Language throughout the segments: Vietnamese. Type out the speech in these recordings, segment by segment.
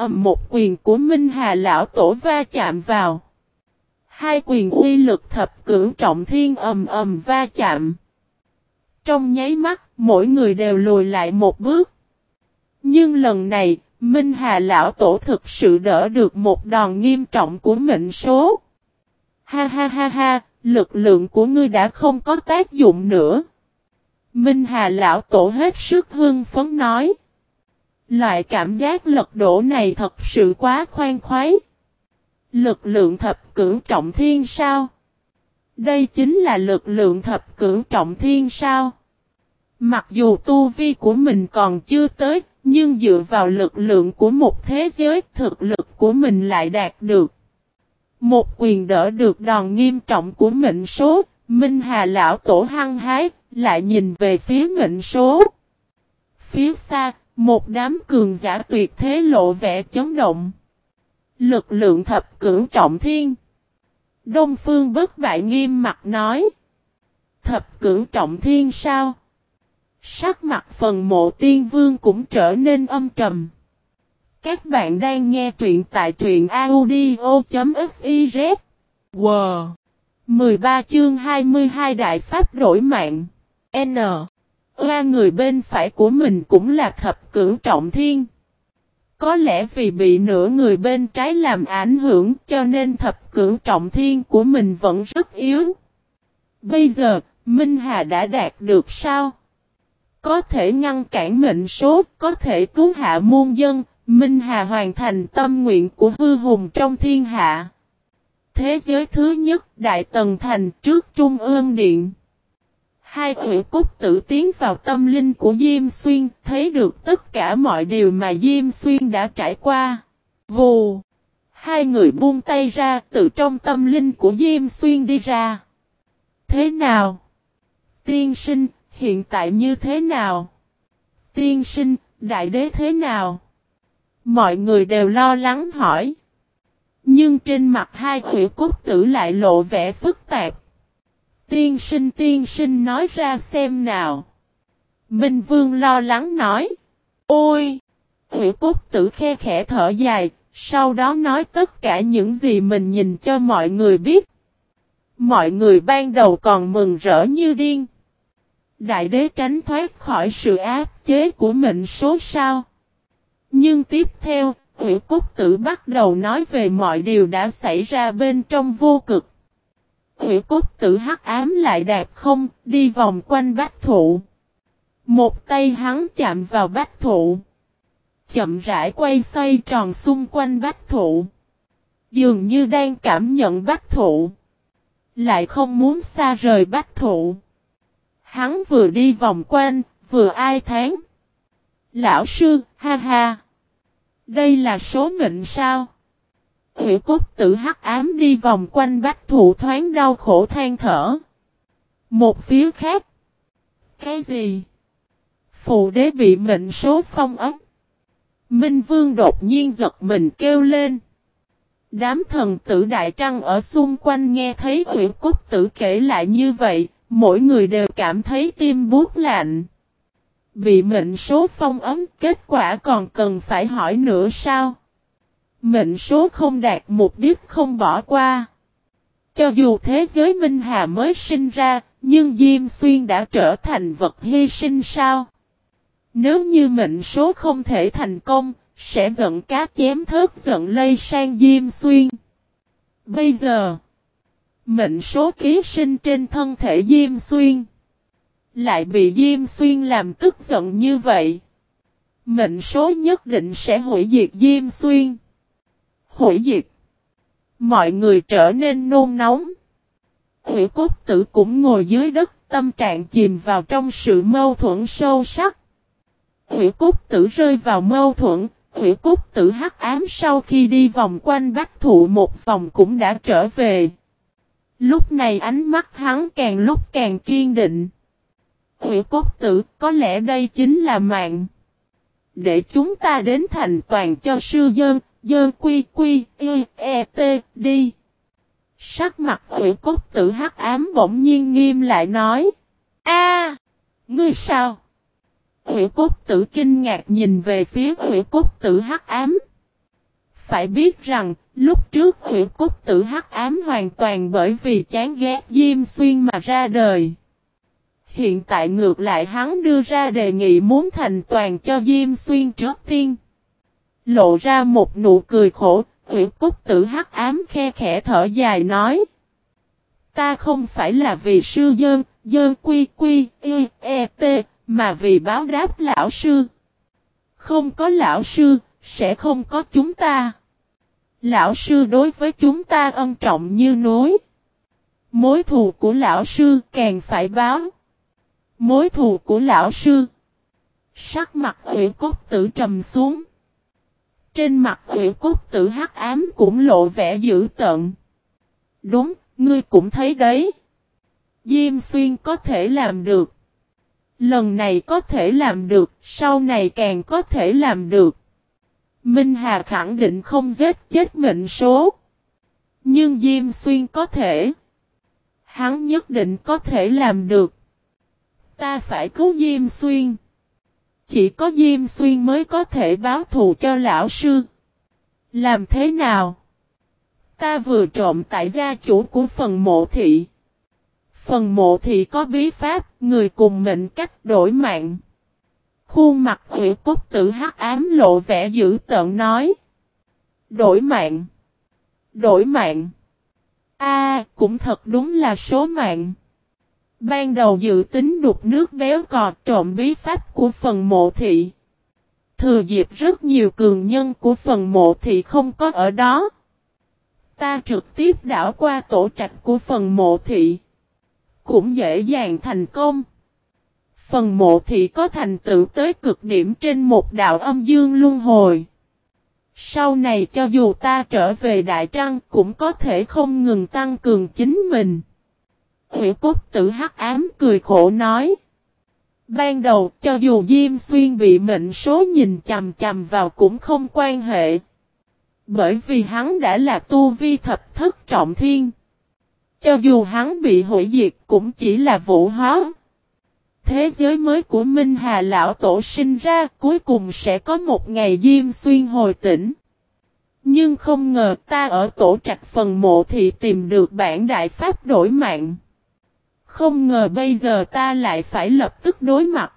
ầm một quyền của Minh Hà Lão Tổ va chạm vào. Hai quyền uy lực thập cưỡng trọng thiên ầm ầm va chạm. Trong nháy mắt, mỗi người đều lùi lại một bước. Nhưng lần này, Minh Hà Lão Tổ thực sự đỡ được một đòn nghiêm trọng của mệnh số. Ha ha ha ha, lực lượng của ngươi đã không có tác dụng nữa. Minh Hà Lão Tổ hết sức hưng phấn nói. Loại cảm giác lật đổ này thật sự quá khoan khoái. Lực lượng thập cưỡng trọng thiên sao? Đây chính là lực lượng thập cưỡng trọng thiên sao? Mặc dù tu vi của mình còn chưa tới, nhưng dựa vào lực lượng của một thế giới thực lực của mình lại đạt được. Một quyền đỡ được đòn nghiêm trọng của mệnh số, Minh Hà Lão Tổ hăng hái, lại nhìn về phía mệnh số. Phía xa, một đám cường giả tuyệt thế lộ vẻ chấn động. Lực lượng thập cưỡng trọng thiên. Đông Phương bất bại nghiêm mặt nói. Thập cưỡng trọng thiên sao? Sắc mặt phần mộ tiên vương cũng trở nên âm trầm. Các bạn đang nghe truyện tại truyện audio.fiz. Wow! 13 chương 22 Đại Pháp đổi mạng. N. Ra người bên phải của mình cũng là thập cưỡng trọng thiên. Có lẽ vì bị nửa người bên trái làm ảnh hưởng cho nên thập cưỡng trọng thiên của mình vẫn rất yếu. Bây giờ, Minh Hà đã đạt được sao? Có thể ngăn cản mệnh số, có thể cứu hạ muôn dân, Minh Hà hoàn thành tâm nguyện của hư hùng trong thiên hạ. Thế giới thứ nhất Đại Tần Thành trước Trung ương Điện. Hai ủy cúc tử tiến vào tâm linh của Diêm Xuyên, thấy được tất cả mọi điều mà Diêm Xuyên đã trải qua. Vù! Hai người buông tay ra từ trong tâm linh của Diêm Xuyên đi ra. Thế nào? Tiên sinh, hiện tại như thế nào? Tiên sinh, đại đế thế nào? Mọi người đều lo lắng hỏi. Nhưng trên mặt hai quỷ cốt tử lại lộ vẻ phức tạp. Tiên sinh tiên sinh nói ra xem nào. Minh Vương lo lắng nói. Ôi! Hủy cốt tử khe khẽ thở dài, sau đó nói tất cả những gì mình nhìn cho mọi người biết. Mọi người ban đầu còn mừng rỡ như điên. Đại đế tránh thoát khỏi sự áp chế của mệnh số sao. Nhưng tiếp theo, Hủy Cúc Tử bắt đầu nói về mọi điều đã xảy ra bên trong vô cực. Hủy cốt Tử hắc ám lại đạp không, đi vòng quanh bách thụ. Một tay hắn chạm vào bách thụ. Chậm rãi quay xoay tròn xung quanh bách thụ. Dường như đang cảm nhận bách thụ. Lại không muốn xa rời bách thụ. Hắn vừa đi vòng quanh, vừa ai tháng. Lão sư, ha ha. Đây là số mệnh sao? Hủy cốt tử hắc ám đi vòng quanh bách thụ thoáng đau khổ than thở. Một phía khác. Cái gì? Phụ đế bị mệnh số phong ấm. Minh vương đột nhiên giật mình kêu lên. Đám thần tử đại trăng ở xung quanh nghe thấy hủy cốt tử kể lại như vậy, mỗi người đều cảm thấy tim buốt lạnh. Bị mệnh số phong ấm kết quả còn cần phải hỏi nữa sao? Mệnh số không đạt mục đích không bỏ qua. Cho dù thế giới Minh Hà mới sinh ra, nhưng Diêm Xuyên đã trở thành vật hy sinh sao? Nếu như mệnh số không thể thành công, sẽ giận cá chém thớt giận lây sang Diêm Xuyên. Bây giờ, mệnh số ký sinh trên thân thể Diêm Xuyên. Lại bị Diêm Xuyên làm tức giận như vậy. Mệnh số nhất định sẽ hủy diệt Diêm Xuyên. Hủy diệt. Mọi người trở nên nôn nóng. Hủy cốt tử cũng ngồi dưới đất, tâm trạng chìm vào trong sự mâu thuẫn sâu sắc. Hủy cốt tử rơi vào mâu thuẫn, hủy cốt tử hắc ám sau khi đi vòng quanh bách thụ một vòng cũng đã trở về. Lúc này ánh mắt hắn càng lúc càng kiên định. Hủy cốt tử, có lẽ đây chính là mạng. Để chúng ta đến thành toàn cho sư dân dơn quy quy, y, e, t, đi. Sắc mặt hủy cốt tử hắc ám bỗng nhiên nghiêm lại nói. a ngươi sao? Hủy cốt tử kinh ngạc nhìn về phía hủy cốt tử hắc ám. Phải biết rằng, lúc trước huyện cốt tử hắc ám hoàn toàn bởi vì chán ghét Diêm Xuyên mà ra đời. Hiện tại ngược lại hắn đưa ra đề nghị muốn thành toàn cho Diêm Xuyên trước tiên. Lộ ra một nụ cười khổ, huyện cốt tử hắc ám khe khẽ thở dài nói. Ta không phải là vì sư dơn, dơn quy quy, y, e, t, mà vì báo đáp lão sư. Không có lão sư, sẽ không có chúng ta. Lão sư đối với chúng ta ân trọng như núi. Mối thù của lão sư càng phải báo. Mối thù của lão sư. Sắc mặt ủy cốt tử trầm xuống. Trên mặt ủy cốt tử hắc ám cũng lộ vẻ dữ tợn. Đúng, ngươi cũng thấy đấy. Diêm xuyên có thể làm được. Lần này có thể làm được, sau này càng có thể làm được. Minh Hà khẳng định không giết chết mệnh số. Nhưng Diêm Xuyên có thể. Hắn nhất định có thể làm được. Ta phải cứu Diêm Xuyên. Chỉ có Diêm Xuyên mới có thể báo thù cho lão sư. Làm thế nào? Ta vừa trộm tại gia chủ của phần mộ thị. Phần mộ thị có bí pháp, người cùng mệnh cách đổi mạng. Khuôn mặt hủy cốt tử hắc ám lộ vẻ dữ tợn nói. Đổi mạng. Đổi mạng. A, cũng thật đúng là số mạng. Ban đầu dự tính đục nước béo cò trộm bí pháp của phần mộ thị. Thừa dịp rất nhiều cường nhân của phần mộ thị không có ở đó. Ta trực tiếp đảo qua tổ trạch của phần mộ thị. Cũng dễ dàng thành công. Phần mộ thị có thành tựu tới cực điểm trên một đạo âm dương luân hồi. Sau này cho dù ta trở về Đại Trăng cũng có thể không ngừng tăng cường chính mình. Hủy cốt tử hắc ám cười khổ nói. Ban đầu, cho dù Diêm Xuyên bị mệnh số nhìn chầm chầm vào cũng không quan hệ. Bởi vì hắn đã là tu vi thập thất trọng thiên. Cho dù hắn bị hủy diệt cũng chỉ là vũ hóa thế giới mới của Minh Hà Lão Tổ sinh ra, cuối cùng sẽ có một ngày Diêm Xuyên hồi tỉnh. Nhưng không ngờ ta ở tổ trạch phần mộ thì tìm được bản đại pháp đổi mạng. Không ngờ bây giờ ta lại phải lập tức đối mặt.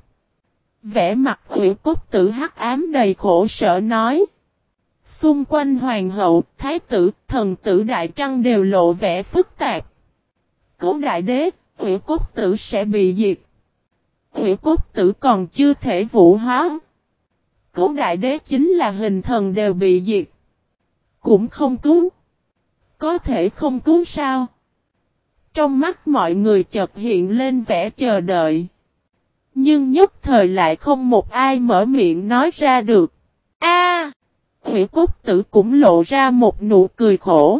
Vẽ mặt hủy cốt tử hắc ám đầy khổ sở nói. Xung quanh hoàng hậu, thái tử, thần tử đại trăng đều lộ vẻ phức tạp. Cố đại đế, hủy cốt tử sẽ bị diệt hủy cốt tử còn chưa thể vũ hóa. Cố đại đế chính là hình thần đều bị diệt. Cũng không cứu. Có thể không cứu sao? Trong mắt mọi người chợt hiện lên vẻ chờ đợi. Nhưng nhất thời lại không một ai mở miệng nói ra được. A, Hủy cốt tử cũng lộ ra một nụ cười khổ.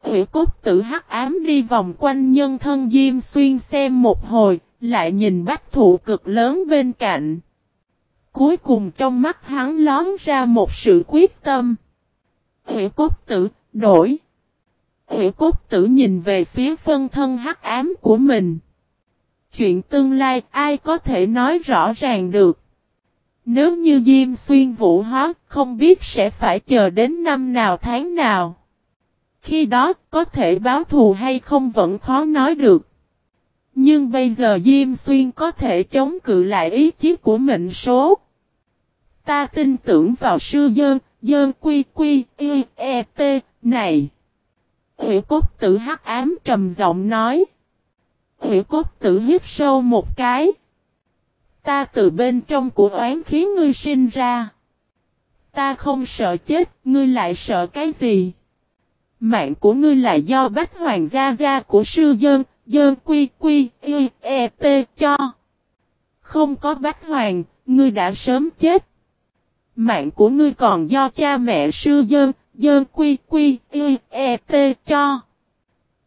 Hủy cốt tử hắc ám đi vòng quanh nhân thân Diêm Xuyên xem một hồi, lại nhìn bách thụ cực lớn bên cạnh. Cuối cùng trong mắt hắn lón ra một sự quyết tâm. Hủy cốt tử, đổi. Hủy cốt tử nhìn về phía phân thân hắc ám của mình. Chuyện tương lai ai có thể nói rõ ràng được. Nếu như Diêm Xuyên vũ hóa, không biết sẽ phải chờ đến năm nào tháng nào. Khi đó, có thể báo thù hay không vẫn khó nói được. Nhưng bây giờ Diêm Xuyên có thể chống cự lại ý chí của mệnh số. Ta tin tưởng vào sư dơn, dơn quy quy, y, e, t, này. Hủy cốt tử hắc ám trầm giọng nói. Hủy cốt tử hít sâu một cái. Ta từ bên trong của oán khí ngươi sinh ra. Ta không sợ chết, ngươi lại sợ cái gì? Mạng của ngươi là do bách hoàng gia gia của sư dơn, dơn quy quy, y, e, t cho. Không có bách hoàng, ngươi đã sớm chết. Mạng của ngươi còn do cha mẹ sư dơn, dơn quy quy, y, e, t cho.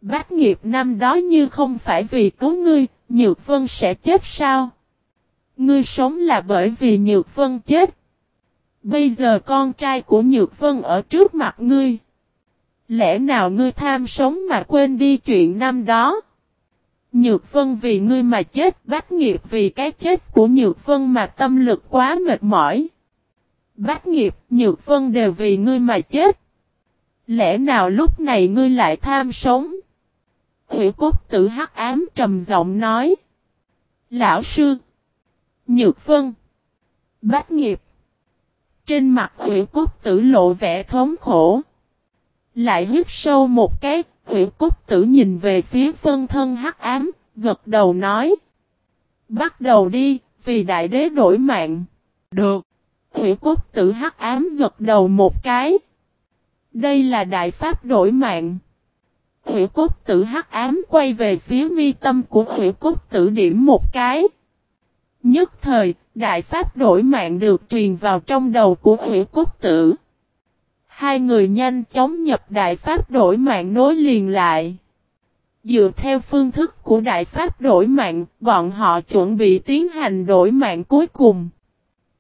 Bác nghiệp năm đó như không phải vì cứu ngươi, Nhược Vân sẽ chết sao? Ngươi sống là bởi vì Nhược Vân chết. Bây giờ con trai của Nhược Vân ở trước mặt ngươi. Lẽ nào ngươi tham sống mà quên đi chuyện năm đó? Nhược Vân vì ngươi mà chết, bách nghiệp vì cái chết của Nhược Vân mà tâm lực quá mệt mỏi. Bách nghiệp, nhược vân đều vì ngươi mà chết. Lẽ nào lúc này ngươi lại tham sống? Hủy cốt tử hắc ám trầm giọng nói. Lão sư. Nhược vân. Bách nghiệp. Trên mặt hủy cốt tử lộ vẻ thống khổ. Lại hít sâu một cái, hủy cốt tử nhìn về phía phân thân hắc ám, gật đầu nói. Bắt đầu đi, vì đại đế đổi mạng. Được. Hủy cốt tử hắc ám gật đầu một cái. Đây là đại pháp đổi mạng. Hủy cốt tử hắc ám quay về phía mi tâm của hủy cốt tử điểm một cái. Nhất thời, đại pháp đổi mạng được truyền vào trong đầu của hủy cốt tử. Hai người nhanh chóng nhập đại pháp đổi mạng nối liền lại. Dựa theo phương thức của đại pháp đổi mạng, bọn họ chuẩn bị tiến hành đổi mạng cuối cùng.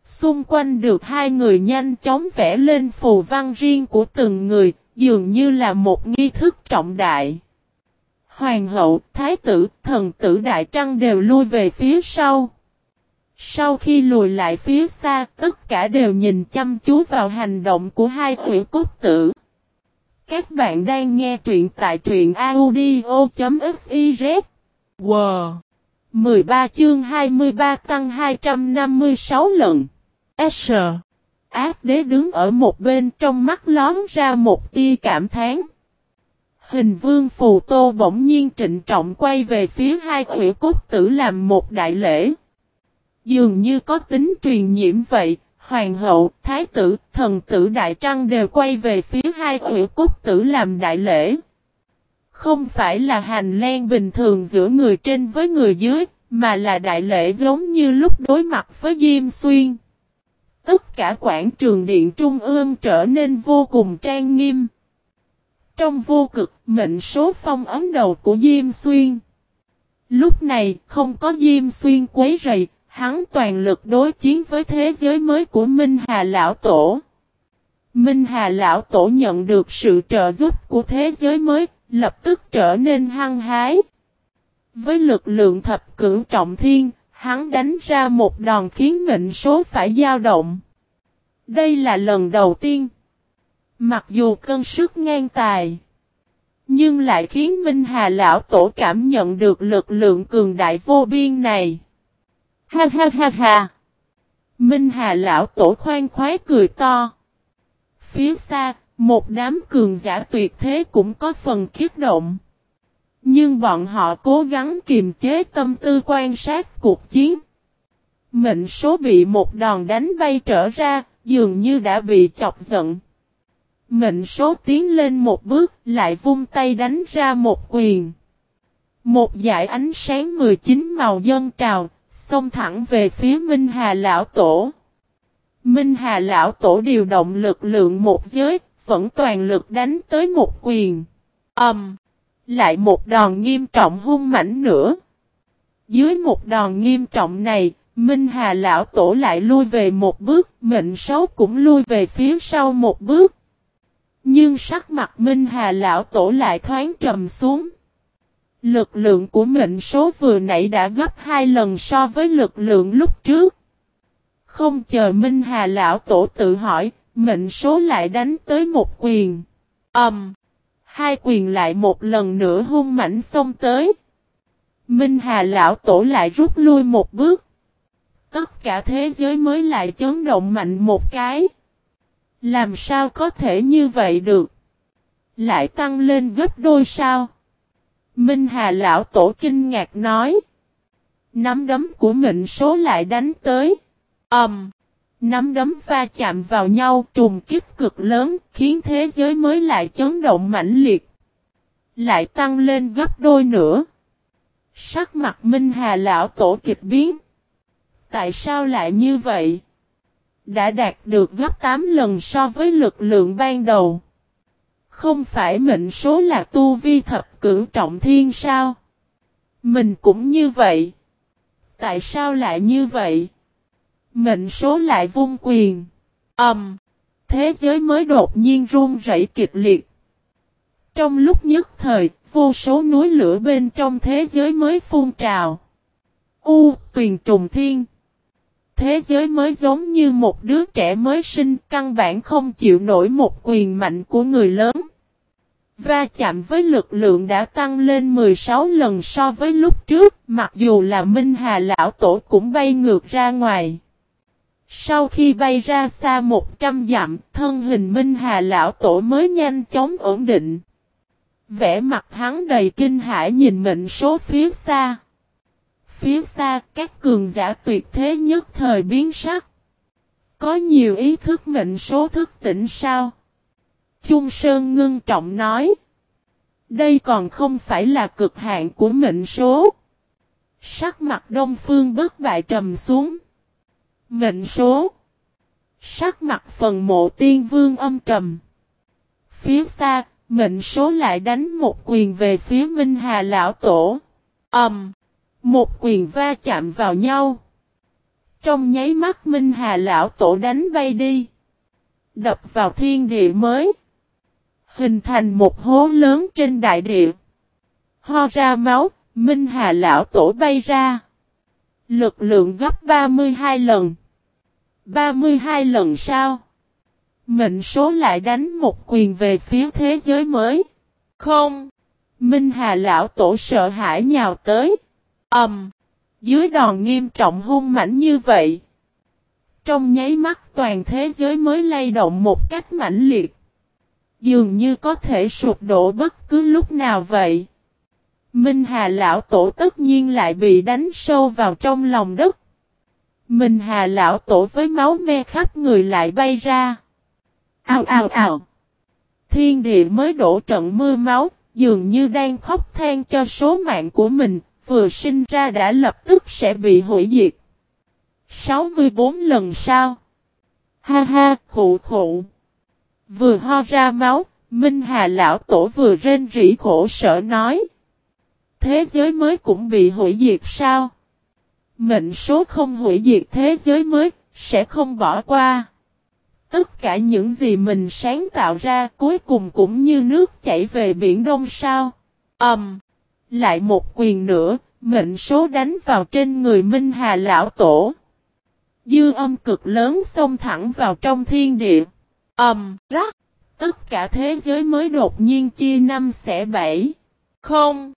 Xung quanh được hai người nhanh chóng vẽ lên phù văn riêng của từng người, dường như là một nghi thức trọng đại. Hoàng hậu, thái tử, thần tử đại trăng đều lui về phía sau. Sau khi lùi lại phía xa, tất cả đều nhìn chăm chú vào hành động của hai quỷ cốt tử. Các bạn đang nghe truyện tại truyện audio.fiz. Wow! 13 chương 23 tăng 256 lần. S. Ác đế đứng ở một bên trong mắt lón ra một tia cảm thán. Hình vương phù tô bỗng nhiên trịnh trọng quay về phía hai quỷ cốt tử làm một đại lễ. Dường như có tính truyền nhiễm vậy, hoàng hậu, thái tử, thần tử đại trăng đều quay về phía hai quỷ cốt tử làm đại lễ. Không phải là hành len bình thường giữa người trên với người dưới, mà là đại lễ giống như lúc đối mặt với Diêm Xuyên. Tất cả quảng trường điện trung ương trở nên vô cùng trang nghiêm. Trong vô cực, mệnh số phong ấn đầu của Diêm Xuyên. Lúc này, không có Diêm Xuyên quấy rầy, hắn toàn lực đối chiến với thế giới mới của Minh Hà Lão Tổ. Minh Hà Lão Tổ nhận được sự trợ giúp của thế giới mới, lập tức trở nên hăng hái. Với lực lượng thập cửu trọng thiên, hắn đánh ra một đòn khiến mệnh số phải dao động. Đây là lần đầu tiên. Mặc dù cân sức ngang tài, nhưng lại khiến Minh Hà Lão Tổ cảm nhận được lực lượng cường đại vô biên này. Ha ha ha ha! Minh Hà Lão Tổ khoan khoái cười to. Phía xa, một đám cường giả tuyệt thế cũng có phần kiết động. Nhưng bọn họ cố gắng kiềm chế tâm tư quan sát cuộc chiến. Mệnh số bị một đòn đánh bay trở ra, dường như đã bị chọc giận. Mệnh số tiến lên một bước, lại vung tay đánh ra một quyền. Một dải ánh sáng 19 màu dân trào, xông thẳng về phía Minh Hà Lão Tổ. Minh Hà Lão Tổ điều động lực lượng một giới, vẫn toàn lực đánh tới một quyền. Ầm! Um, lại một đòn nghiêm trọng hung mảnh nữa. Dưới một đòn nghiêm trọng này, Minh Hà Lão Tổ lại lui về một bước, mệnh xấu cũng lui về phía sau một bước. Nhưng sắc mặt Minh Hà Lão Tổ lại thoáng trầm xuống. Lực lượng của mệnh số vừa nãy đã gấp hai lần so với lực lượng lúc trước. Không chờ Minh Hà Lão Tổ tự hỏi, mệnh số lại đánh tới một quyền. ầm. Um, hai quyền lại một lần nữa hung mảnh xông tới. Minh Hà Lão Tổ lại rút lui một bước. Tất cả thế giới mới lại chấn động mạnh một cái. Làm sao có thể như vậy được? Lại tăng lên gấp đôi sao? Minh Hà Lão Tổ kinh ngạc nói. Nắm đấm của mệnh số lại đánh tới. ầm! Um, nắm đấm va chạm vào nhau, trùng kích cực lớn, khiến thế giới mới lại chấn động mãnh liệt. Lại tăng lên gấp đôi nữa. Sắc mặt Minh Hà Lão Tổ kịch biến. Tại sao lại như vậy? Đã đạt được gấp 8 lần so với lực lượng ban đầu. Không phải mệnh số là tu vi thập cửu trọng thiên sao? Mình cũng như vậy. Tại sao lại như vậy? Mệnh số lại vung quyền. Ẩm. Um, thế giới mới đột nhiên run rẩy kịch liệt. Trong lúc nhất thời, vô số núi lửa bên trong thế giới mới phun trào. U, tuyền trùng thiên. Thế giới mới giống như một đứa trẻ mới sinh căn bản không chịu nổi một quyền mạnh của người lớn. Va chạm với lực lượng đã tăng lên 16 lần so với lúc trước, mặc dù là Minh Hà Lão Tổ cũng bay ngược ra ngoài. Sau khi bay ra xa 100 dặm, thân hình Minh Hà Lão Tổ mới nhanh chóng ổn định. Vẽ mặt hắn đầy kinh hãi nhìn mệnh số phía xa. Phía xa, các cường giả tuyệt thế nhất thời biến sắc. Có nhiều ý thức mệnh số thức tỉnh sao? Trung Sơn ngưng trọng nói. Đây còn không phải là cực hạn của mệnh số. Sắc mặt đông phương bất bại trầm xuống. Mệnh số. Sắc mặt phần mộ tiên vương âm trầm. Phía xa, mệnh số lại đánh một quyền về phía Minh Hà Lão Tổ. Ẩm. Um, một quyền va chạm vào nhau. Trong nháy mắt Minh Hà Lão Tổ đánh bay đi. Đập vào thiên địa mới. Hình thành một hố lớn trên đại địa. Ho ra máu, Minh Hà Lão Tổ bay ra. Lực lượng gấp 32 lần. 32 lần sau. Mệnh số lại đánh một quyền về phía thế giới mới. Không. Minh Hà Lão Tổ sợ hãi nhào tới. Ẩm. Um, dưới đòn nghiêm trọng hung mãnh như vậy. Trong nháy mắt toàn thế giới mới lay động một cách mãnh liệt. Dường như có thể sụp đổ bất cứ lúc nào vậy. Minh Hà Lão Tổ tất nhiên lại bị đánh sâu vào trong lòng đất. Minh Hà Lão Tổ với máu me khắp người lại bay ra. Ao ao ao. Thiên địa mới đổ trận mưa máu, dường như đang khóc than cho số mạng của mình, vừa sinh ra đã lập tức sẽ bị hủy diệt. 64 lần sau. Ha ha, khụ khụ. Vừa ho ra máu, Minh Hà Lão Tổ vừa rên rỉ khổ sở nói. Thế giới mới cũng bị hủy diệt sao? Mệnh số không hủy diệt thế giới mới, sẽ không bỏ qua. Tất cả những gì mình sáng tạo ra cuối cùng cũng như nước chảy về biển đông sao. Ẩm. Um, lại một quyền nữa, mệnh số đánh vào trên người Minh Hà Lão Tổ. Dư âm cực lớn xông thẳng vào trong thiên địa. Ẩm, um, rắc. Tất cả thế giới mới đột nhiên chia năm xẻ bảy. Không.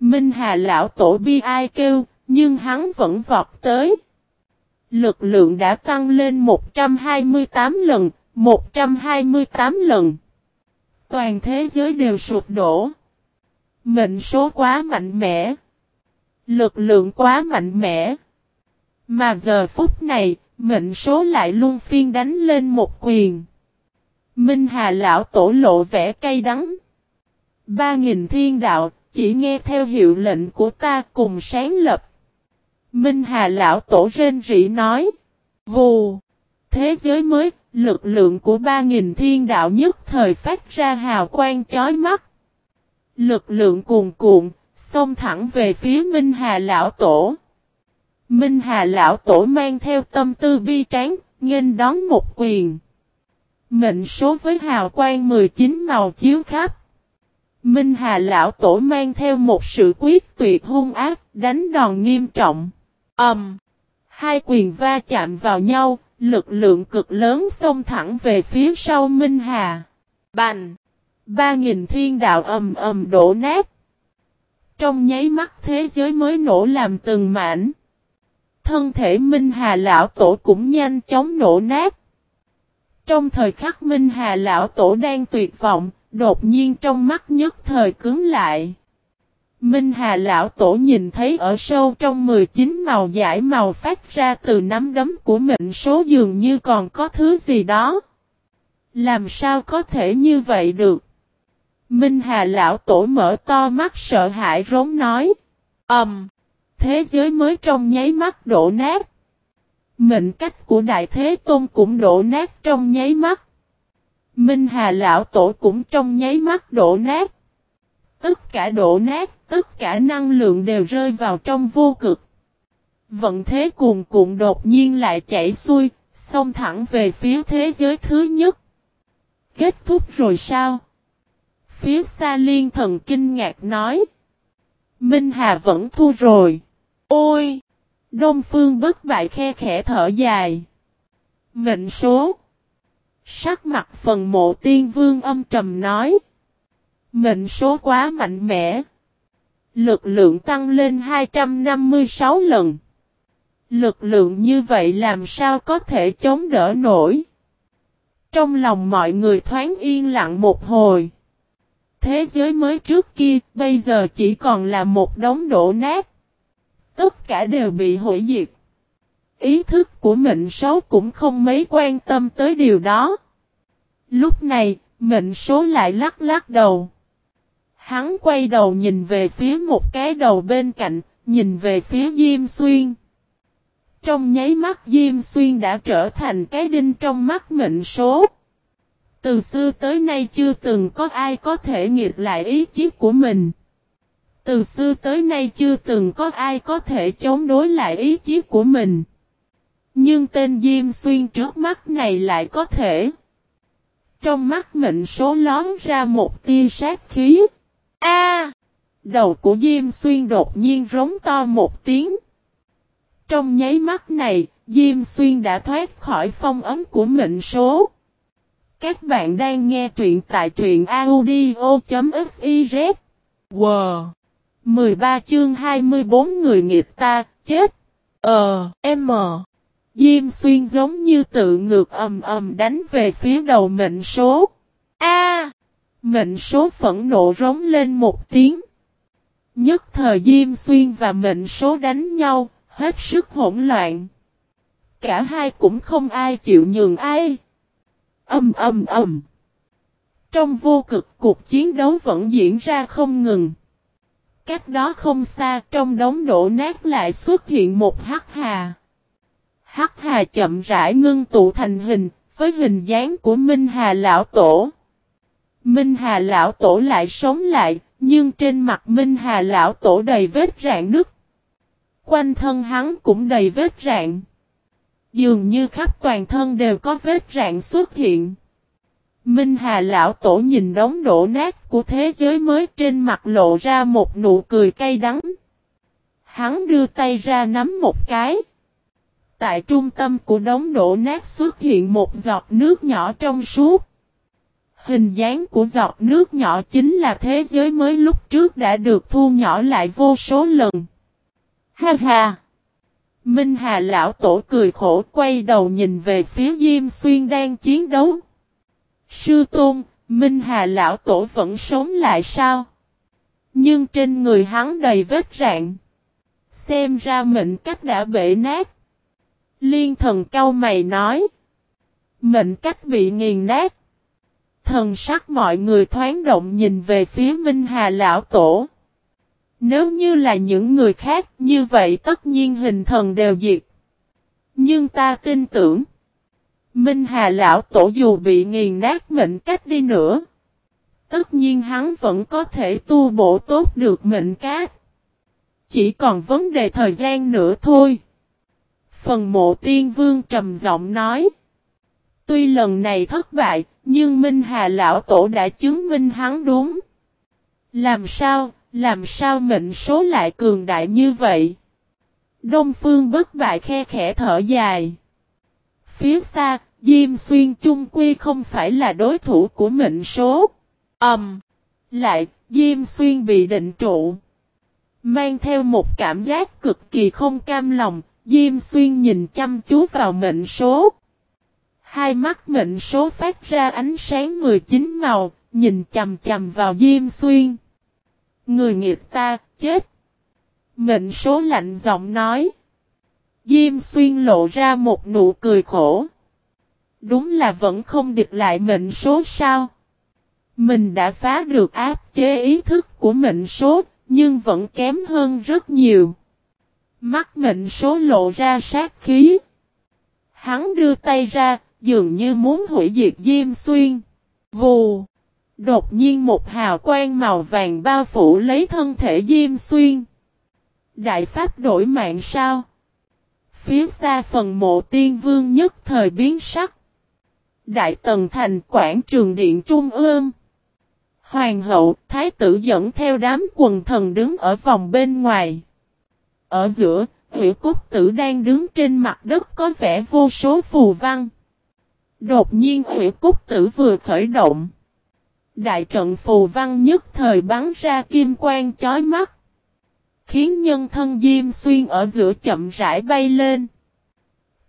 Minh Hà Lão Tổ bi ai kêu, nhưng hắn vẫn vọt tới. Lực lượng đã tăng lên 128 lần, 128 lần. Toàn thế giới đều sụp đổ. Mệnh số quá mạnh mẽ. Lực lượng quá mạnh mẽ. Mà giờ phút này, mệnh số lại luôn phiên đánh lên một quyền. Minh Hà lão tổ lộ vẻ cay đắng. Ba nghìn thiên đạo, chỉ nghe theo hiệu lệnh của ta cùng sáng lập. Minh Hà lão tổ rên rỉ nói. Vù. Thế giới mới, lực lượng của ba nghìn thiên đạo nhất thời phát ra hào quang chói mắt. Lực lượng cuồn cuộn, xông thẳng về phía Minh Hà lão tổ. Minh Hà lão tổ mang theo tâm tư bi tráng, nghênh đón một quyền. Mệnh số với hào quang 19 màu chiếu khắp. Minh Hà lão tổ mang theo một sự quyết tuyệt hung ác, đánh đòn nghiêm trọng. Ầm. Um, hai quyền va chạm vào nhau, lực lượng cực lớn xông thẳng về phía sau Minh Hà. Bành. Ba nghìn thiên đạo ầm ầm đổ nát. Trong nháy mắt thế giới mới nổ làm từng mảnh. Thân thể Minh Hà lão tổ cũng nhanh chóng nổ nát. Trong thời khắc Minh Hà lão tổ đang tuyệt vọng, đột nhiên trong mắt nhất thời cứng lại. Minh Hà lão tổ nhìn thấy ở sâu trong 19 màu giải màu phát ra từ nắm đấm của mệnh số dường như còn có thứ gì đó. Làm sao có thể như vậy được? Minh Hà lão tổ mở to mắt sợ hãi rốn nói. Ẩm! Um, thế giới mới trong nháy mắt đổ nát. Mệnh cách của Đại Thế Tôn cũng đổ nát trong nháy mắt. Minh Hà Lão Tổ cũng trong nháy mắt đổ nát. Tất cả đổ nát, tất cả năng lượng đều rơi vào trong vô cực. Vận thế cuồn cuộn đột nhiên lại chảy xuôi, xông thẳng về phía thế giới thứ nhất. Kết thúc rồi sao? Phía xa liên thần kinh ngạc nói. Minh Hà vẫn thua rồi. Ôi! Đông phương bất bại khe khẽ thở dài. Mệnh số. Sắc mặt phần mộ tiên vương âm trầm nói. Mệnh số quá mạnh mẽ. Lực lượng tăng lên 256 lần. Lực lượng như vậy làm sao có thể chống đỡ nổi. Trong lòng mọi người thoáng yên lặng một hồi. Thế giới mới trước kia bây giờ chỉ còn là một đống đổ nát. Tất cả đều bị hủy diệt. Ý thức của mệnh số cũng không mấy quan tâm tới điều đó. Lúc này, mệnh số lại lắc lắc đầu. Hắn quay đầu nhìn về phía một cái đầu bên cạnh, nhìn về phía Diêm Xuyên. Trong nháy mắt Diêm Xuyên đã trở thành cái đinh trong mắt mệnh số. Từ xưa tới nay chưa từng có ai có thể nghiệt lại ý chí của mình. Từ xưa tới nay chưa từng có ai có thể chống đối lại ý chí của mình. Nhưng tên Diêm Xuyên trước mắt này lại có thể. Trong mắt mệnh số lón ra một tia sát khí. A! đầu của Diêm Xuyên đột nhiên rống to một tiếng. Trong nháy mắt này, Diêm Xuyên đã thoát khỏi phong ấm của mệnh số. Các bạn đang nghe truyện tại truyện audio.fiz. Wow! 13 chương 24 người nghịch ta, chết. Ờ, M. Diêm xuyên giống như tự ngược ầm ầm đánh về phía đầu mệnh số. A! Mệnh số phẫn nộ rống lên một tiếng. Nhất thời Diêm xuyên và mệnh số đánh nhau, hết sức hỗn loạn. Cả hai cũng không ai chịu nhường ai. Âm âm âm. Trong vô cực cuộc chiến đấu vẫn diễn ra không ngừng. Cách đó không xa trong đống đổ nát lại xuất hiện một hắc hà. Hắc hà chậm rãi ngưng tụ thành hình, với hình dáng của Minh Hà Lão Tổ. Minh Hà Lão Tổ lại sống lại, nhưng trên mặt Minh Hà Lão Tổ đầy vết rạn nứt. Quanh thân hắn cũng đầy vết rạn. Dường như khắp toàn thân đều có vết rạn xuất hiện. Minh Hà Lão Tổ nhìn đống đổ nát của thế giới mới trên mặt lộ ra một nụ cười cay đắng. Hắn đưa tay ra nắm một cái. Tại trung tâm của đống đổ nát xuất hiện một giọt nước nhỏ trong suốt. Hình dáng của giọt nước nhỏ chính là thế giới mới lúc trước đã được thu nhỏ lại vô số lần. Ha ha! Minh Hà Lão Tổ cười khổ quay đầu nhìn về phía Diêm Xuyên đang chiến đấu. Sư Tôn, Minh Hà Lão Tổ vẫn sống lại sao? Nhưng trên người hắn đầy vết rạn. Xem ra mệnh cách đã bể nát. Liên thần cao mày nói. Mệnh cách bị nghiền nát. Thần sắc mọi người thoáng động nhìn về phía Minh Hà Lão Tổ. Nếu như là những người khác như vậy tất nhiên hình thần đều diệt. Nhưng ta tin tưởng. Minh Hà Lão Tổ dù bị nghiền nát mệnh cách đi nữa. Tất nhiên hắn vẫn có thể tu bổ tốt được mệnh cát. Chỉ còn vấn đề thời gian nữa thôi. Phần mộ tiên vương trầm giọng nói. Tuy lần này thất bại, nhưng Minh Hà Lão Tổ đã chứng minh hắn đúng. Làm sao, làm sao mệnh số lại cường đại như vậy? Đông phương bất bại khe khẽ thở dài. Phía xa, Diêm Xuyên Trung Quy không phải là đối thủ của mệnh số. Ẩm. Um, lại, Diêm Xuyên bị định trụ. Mang theo một cảm giác cực kỳ không cam lòng, Diêm Xuyên nhìn chăm chú vào mệnh số. Hai mắt mệnh số phát ra ánh sáng 19 màu, nhìn chầm chầm vào Diêm Xuyên. Người nghiệt ta, chết. Mệnh số lạnh giọng nói. Diêm Xuyên lộ ra một nụ cười khổ. Đúng là vẫn không địch lại mệnh số sao. Mình đã phá được áp chế ý thức của mệnh số, nhưng vẫn kém hơn rất nhiều. Mắt mệnh số lộ ra sát khí. Hắn đưa tay ra, dường như muốn hủy diệt Diêm Xuyên. Vù! Đột nhiên một hào quang màu vàng bao phủ lấy thân thể Diêm Xuyên. Đại Pháp đổi mạng sao? Phía xa phần mộ tiên vương nhất thời biến sắc. Đại Tần Thành quảng trường điện trung ương. Hoàng hậu, thái tử dẫn theo đám quần thần đứng ở vòng bên ngoài. Ở giữa, Hữu cốt tử đang đứng trên mặt đất có vẻ vô số phù văn. Đột nhiên hủy Cúc tử vừa khởi động. Đại trận phù văn nhất thời bắn ra kim quang chói mắt. Khiến nhân thân Diêm Xuyên ở giữa chậm rãi bay lên.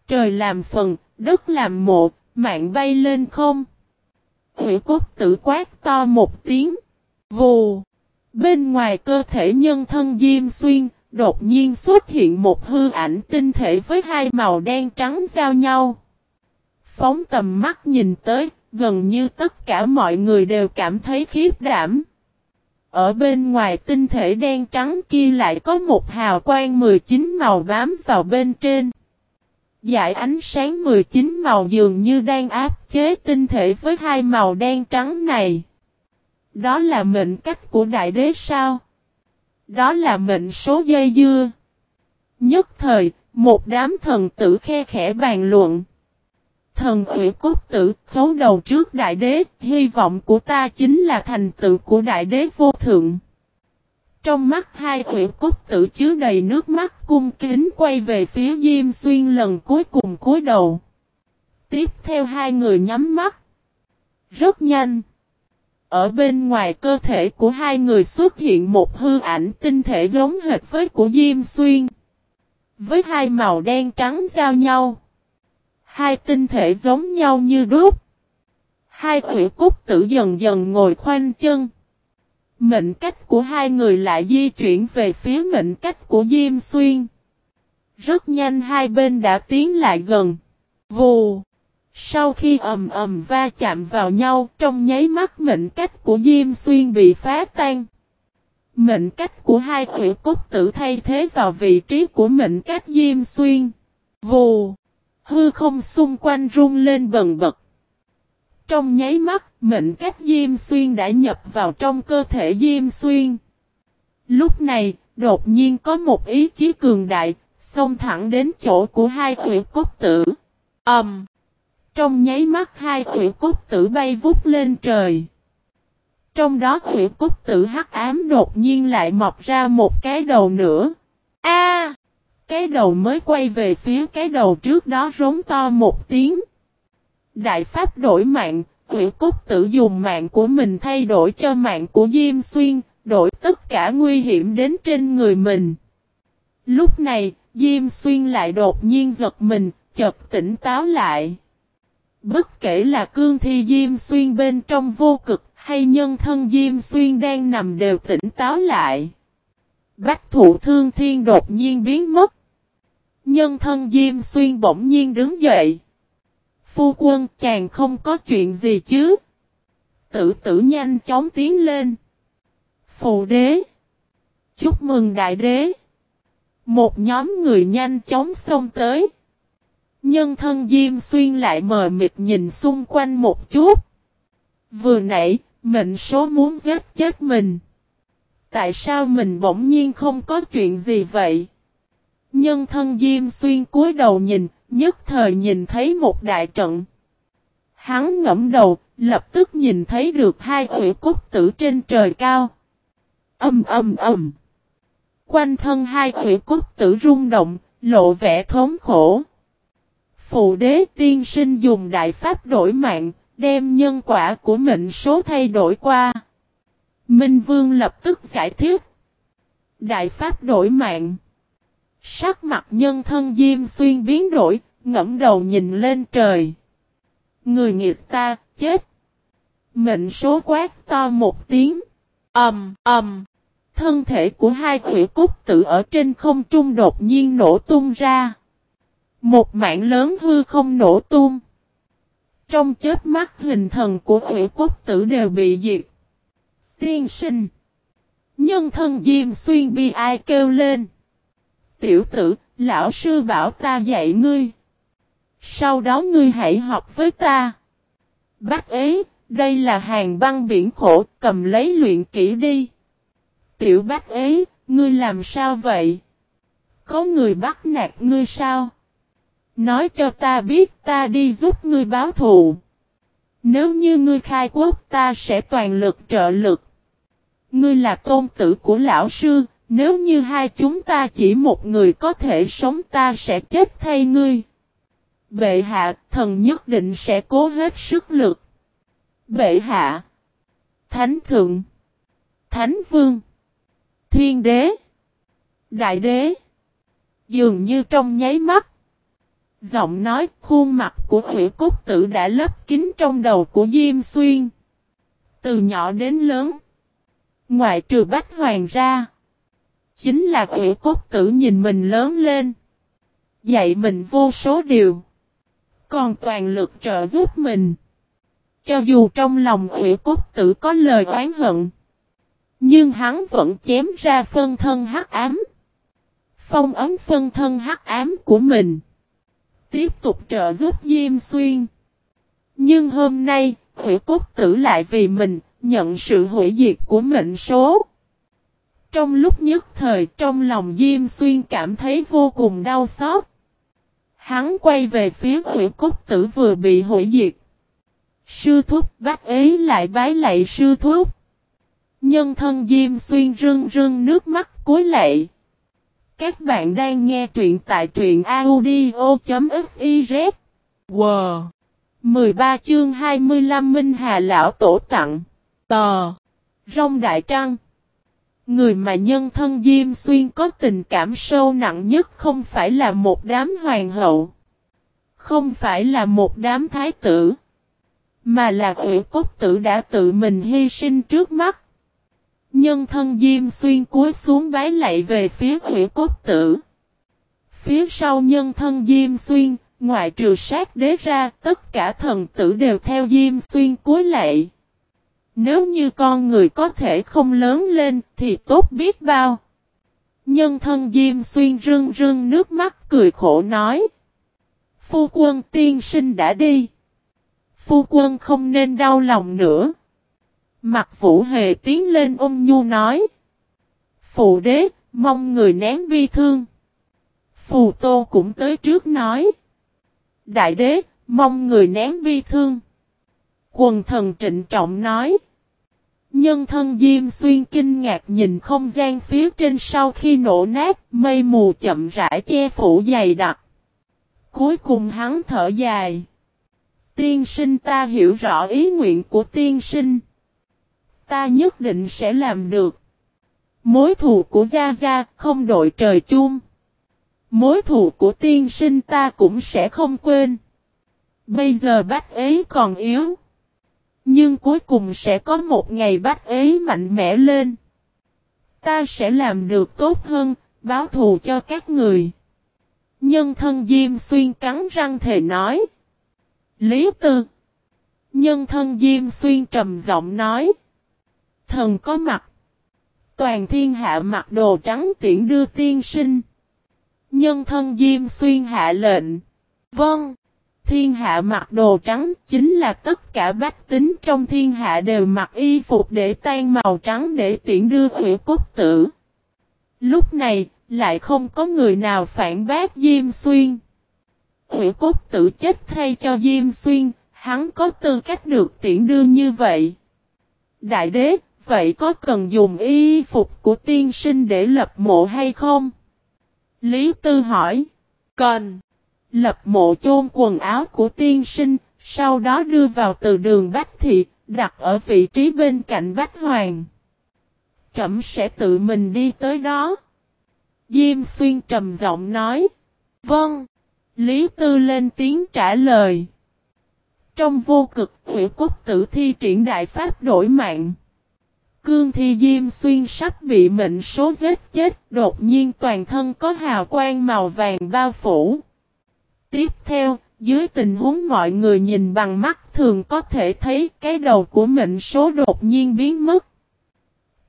Trời làm phần, đất làm một, mạng bay lên không. Hủy cốt tử quát to một tiếng. Vù. Bên ngoài cơ thể nhân thân Diêm Xuyên, đột nhiên xuất hiện một hư ảnh tinh thể với hai màu đen trắng giao nhau. Phóng tầm mắt nhìn tới, gần như tất cả mọi người đều cảm thấy khiếp đảm. Ở bên ngoài tinh thể đen trắng kia lại có một hào quang 19 màu bám vào bên trên. Dải ánh sáng 19 màu dường như đang áp chế tinh thể với hai màu đen trắng này. Đó là mệnh cách của đại đế sao? Đó là mệnh số dây dưa. Nhất thời, một đám thần tử khe khẽ bàn luận. Thần ủy cốt tử khấu đầu trước đại đế, hy vọng của ta chính là thành tựu của đại đế vô thượng. Trong mắt hai ủy cốt tử chứa đầy nước mắt cung kính quay về phía Diêm Xuyên lần cuối cùng cúi đầu. Tiếp theo hai người nhắm mắt. Rất nhanh. Ở bên ngoài cơ thể của hai người xuất hiện một hư ảnh tinh thể giống hệt với của Diêm Xuyên. Với hai màu đen trắng giao nhau. Hai tinh thể giống nhau như đúc. Hai quỷ cúc tử dần dần ngồi khoanh chân. Mệnh cách của hai người lại di chuyển về phía mệnh cách của Diêm Xuyên. Rất nhanh hai bên đã tiến lại gần. Vù. Sau khi ầm ầm va chạm vào nhau, trong nháy mắt mệnh cách của Diêm Xuyên bị phá tan. Mệnh cách của hai quỷ cốt tử thay thế vào vị trí của mệnh cách Diêm Xuyên. Vù! Hư không xung quanh rung lên bần bật. Trong nháy mắt, mệnh cách Diêm Xuyên đã nhập vào trong cơ thể Diêm Xuyên. Lúc này, đột nhiên có một ý chí cường đại, xông thẳng đến chỗ của hai quỷ cốt tử. Ầm! Um, trong nháy mắt hai quỷ cốt tử bay vút lên trời. Trong đó quỷ cốt tử hắc ám đột nhiên lại mọc ra một cái đầu nữa. A! Cái đầu mới quay về phía cái đầu trước đó rống to một tiếng. Đại Pháp đổi mạng, quỷ cốt tử dùng mạng của mình thay đổi cho mạng của Diêm Xuyên, đổi tất cả nguy hiểm đến trên người mình. Lúc này, Diêm Xuyên lại đột nhiên giật mình, chợt tỉnh táo lại. Bất kể là cương thi Diêm Xuyên bên trong vô cực hay nhân thân Diêm Xuyên đang nằm đều tỉnh táo lại. Bách thụ thương thiên đột nhiên biến mất. Nhân thân Diêm Xuyên bỗng nhiên đứng dậy. Phu quân chàng không có chuyện gì chứ. Tử tử nhanh chóng tiến lên. phụ đế. Chúc mừng đại đế. Một nhóm người nhanh chóng xông tới. Nhân thân Diêm Xuyên lại mờ mịt nhìn xung quanh một chút. Vừa nãy, mệnh số muốn giết chết mình. Tại sao mình bỗng nhiên không có chuyện gì vậy? Nhân thân Diêm Xuyên cúi đầu nhìn, nhất thời nhìn thấy một đại trận. Hắn ngẫm đầu, lập tức nhìn thấy được hai quỷ cốt tử trên trời cao. Âm âm âm. Quanh thân hai quỷ cốt tử rung động, lộ vẻ thống khổ. Phụ đế tiên sinh dùng đại pháp đổi mạng, đem nhân quả của mệnh số thay đổi qua. Minh Vương lập tức giải thích. Đại pháp đổi mạng. Sắc mặt nhân thân Diêm Xuyên biến đổi, ngẫm đầu nhìn lên trời. Người nghiệp ta, chết. Mệnh số quát to một tiếng. âm âm Thân thể của hai quỷ cúc tử ở trên không trung đột nhiên nổ tung ra. Một mạng lớn hư không nổ tung. Trong chết mắt hình thần của quỷ cúc tử đều bị diệt. Tiên sinh. Nhân thân Diêm Xuyên bi ai kêu lên. Tiểu tử, lão sư bảo ta dạy ngươi. Sau đó ngươi hãy học với ta. Bác ấy, đây là hàng băng biển khổ, cầm lấy luyện kỹ đi. Tiểu bác ấy, ngươi làm sao vậy? Có người bắt nạt ngươi sao? Nói cho ta biết ta đi giúp ngươi báo thù. Nếu như ngươi khai quốc ta sẽ toàn lực trợ lực. Ngươi là tôn tử của lão sư, nếu như hai chúng ta chỉ một người có thể sống ta sẽ chết thay ngươi. Bệ hạ, thần nhất định sẽ cố hết sức lực. Bệ hạ. Thánh thượng. Thánh vương. Thiên đế. Đại đế. Dường như trong nháy mắt. Giọng nói khuôn mặt của Hủy Cốt Tử đã lấp kín trong đầu của Diêm Xuyên. Từ nhỏ đến lớn. Ngoại trừ Bách Hoàng ra. Chính là Hủy Cốt Tử nhìn mình lớn lên. Dạy mình vô số điều. Còn toàn lực trợ giúp mình. Cho dù trong lòng Hủy Cốt Tử có lời oán hận. Nhưng hắn vẫn chém ra phân thân hắc ám. Phong ấn phân thân hắc ám của mình tiếp tục trợ giúp Diêm Xuyên. Nhưng hôm nay, hủy cốt tử lại vì mình, nhận sự hủy diệt của mệnh số. Trong lúc nhất thời, trong lòng Diêm Xuyên cảm thấy vô cùng đau xót. Hắn quay về phía hủy cốt tử vừa bị hủy diệt. Sư thúc, bác ấy lại bái lạy sư thúc. Nhân thân Diêm Xuyên rưng rưng nước mắt cúi lạy. Các bạn đang nghe truyện tại truyện audio.fiz. Wow! 13 chương 25 Minh Hà Lão Tổ tặng. Tò. Rông Đại Trăng. Người mà nhân thân Diêm Xuyên có tình cảm sâu nặng nhất không phải là một đám hoàng hậu. Không phải là một đám thái tử. Mà là ủy cốt tử đã tự mình hy sinh trước mắt. Nhân thân Diêm Xuyên cúi xuống bái lạy về phía ủy cốt tử. Phía sau nhân thân Diêm Xuyên, ngoại trừ sát đế ra, tất cả thần tử đều theo Diêm Xuyên cúi lạy. Nếu như con người có thể không lớn lên thì tốt biết bao. Nhân thân Diêm Xuyên rưng rưng nước mắt cười khổ nói. Phu quân tiên sinh đã đi. Phu quân không nên đau lòng nữa. Mặt vũ hề tiến lên ôm nhu nói. Phụ đế, mong người nén bi thương. Phù tô cũng tới trước nói. Đại đế, mong người nén bi thương. Quần thần trịnh trọng nói. Nhân thân Diêm Xuyên kinh ngạc nhìn không gian phía trên sau khi nổ nát, mây mù chậm rãi che phủ dày đặc. Cuối cùng hắn thở dài. Tiên sinh ta hiểu rõ ý nguyện của tiên sinh ta nhất định sẽ làm được. Mối thù của Gia Gia không đội trời chung. Mối thù của tiên sinh ta cũng sẽ không quên. Bây giờ bác ấy còn yếu. Nhưng cuối cùng sẽ có một ngày bác ấy mạnh mẽ lên. Ta sẽ làm được tốt hơn, báo thù cho các người. Nhân thân Diêm Xuyên cắn răng thề nói. Lý Tư. Nhân thân Diêm Xuyên trầm giọng nói thần có mặt. Toàn thiên hạ mặc đồ trắng tiễn đưa tiên sinh. Nhân thân Diêm Xuyên hạ lệnh. Vâng. Thiên hạ mặc đồ trắng chính là tất cả bách tính trong thiên hạ đều mặc y phục để tan màu trắng để tiện đưa hủy cốt tử. Lúc này, lại không có người nào phản bác Diêm Xuyên. Hủy cốt tử chết thay cho Diêm Xuyên, hắn có tư cách được tiện đưa như vậy. Đại đế, vậy có cần dùng y phục của tiên sinh để lập mộ hay không? Lý Tư hỏi. Cần. Lập mộ chôn quần áo của tiên sinh, sau đó đưa vào từ đường Bách Thị, đặt ở vị trí bên cạnh Bách Hoàng. Trẩm sẽ tự mình đi tới đó. Diêm Xuyên trầm giọng nói. Vâng. Lý Tư lên tiếng trả lời. Trong vô cực, hủy quốc tử thi triển đại pháp đổi mạng. Cương Thi Diêm Xuyên sắp bị mệnh số giết chết, đột nhiên toàn thân có hào quang màu vàng bao phủ. Tiếp theo, dưới tình huống mọi người nhìn bằng mắt thường có thể thấy cái đầu của mệnh số đột nhiên biến mất.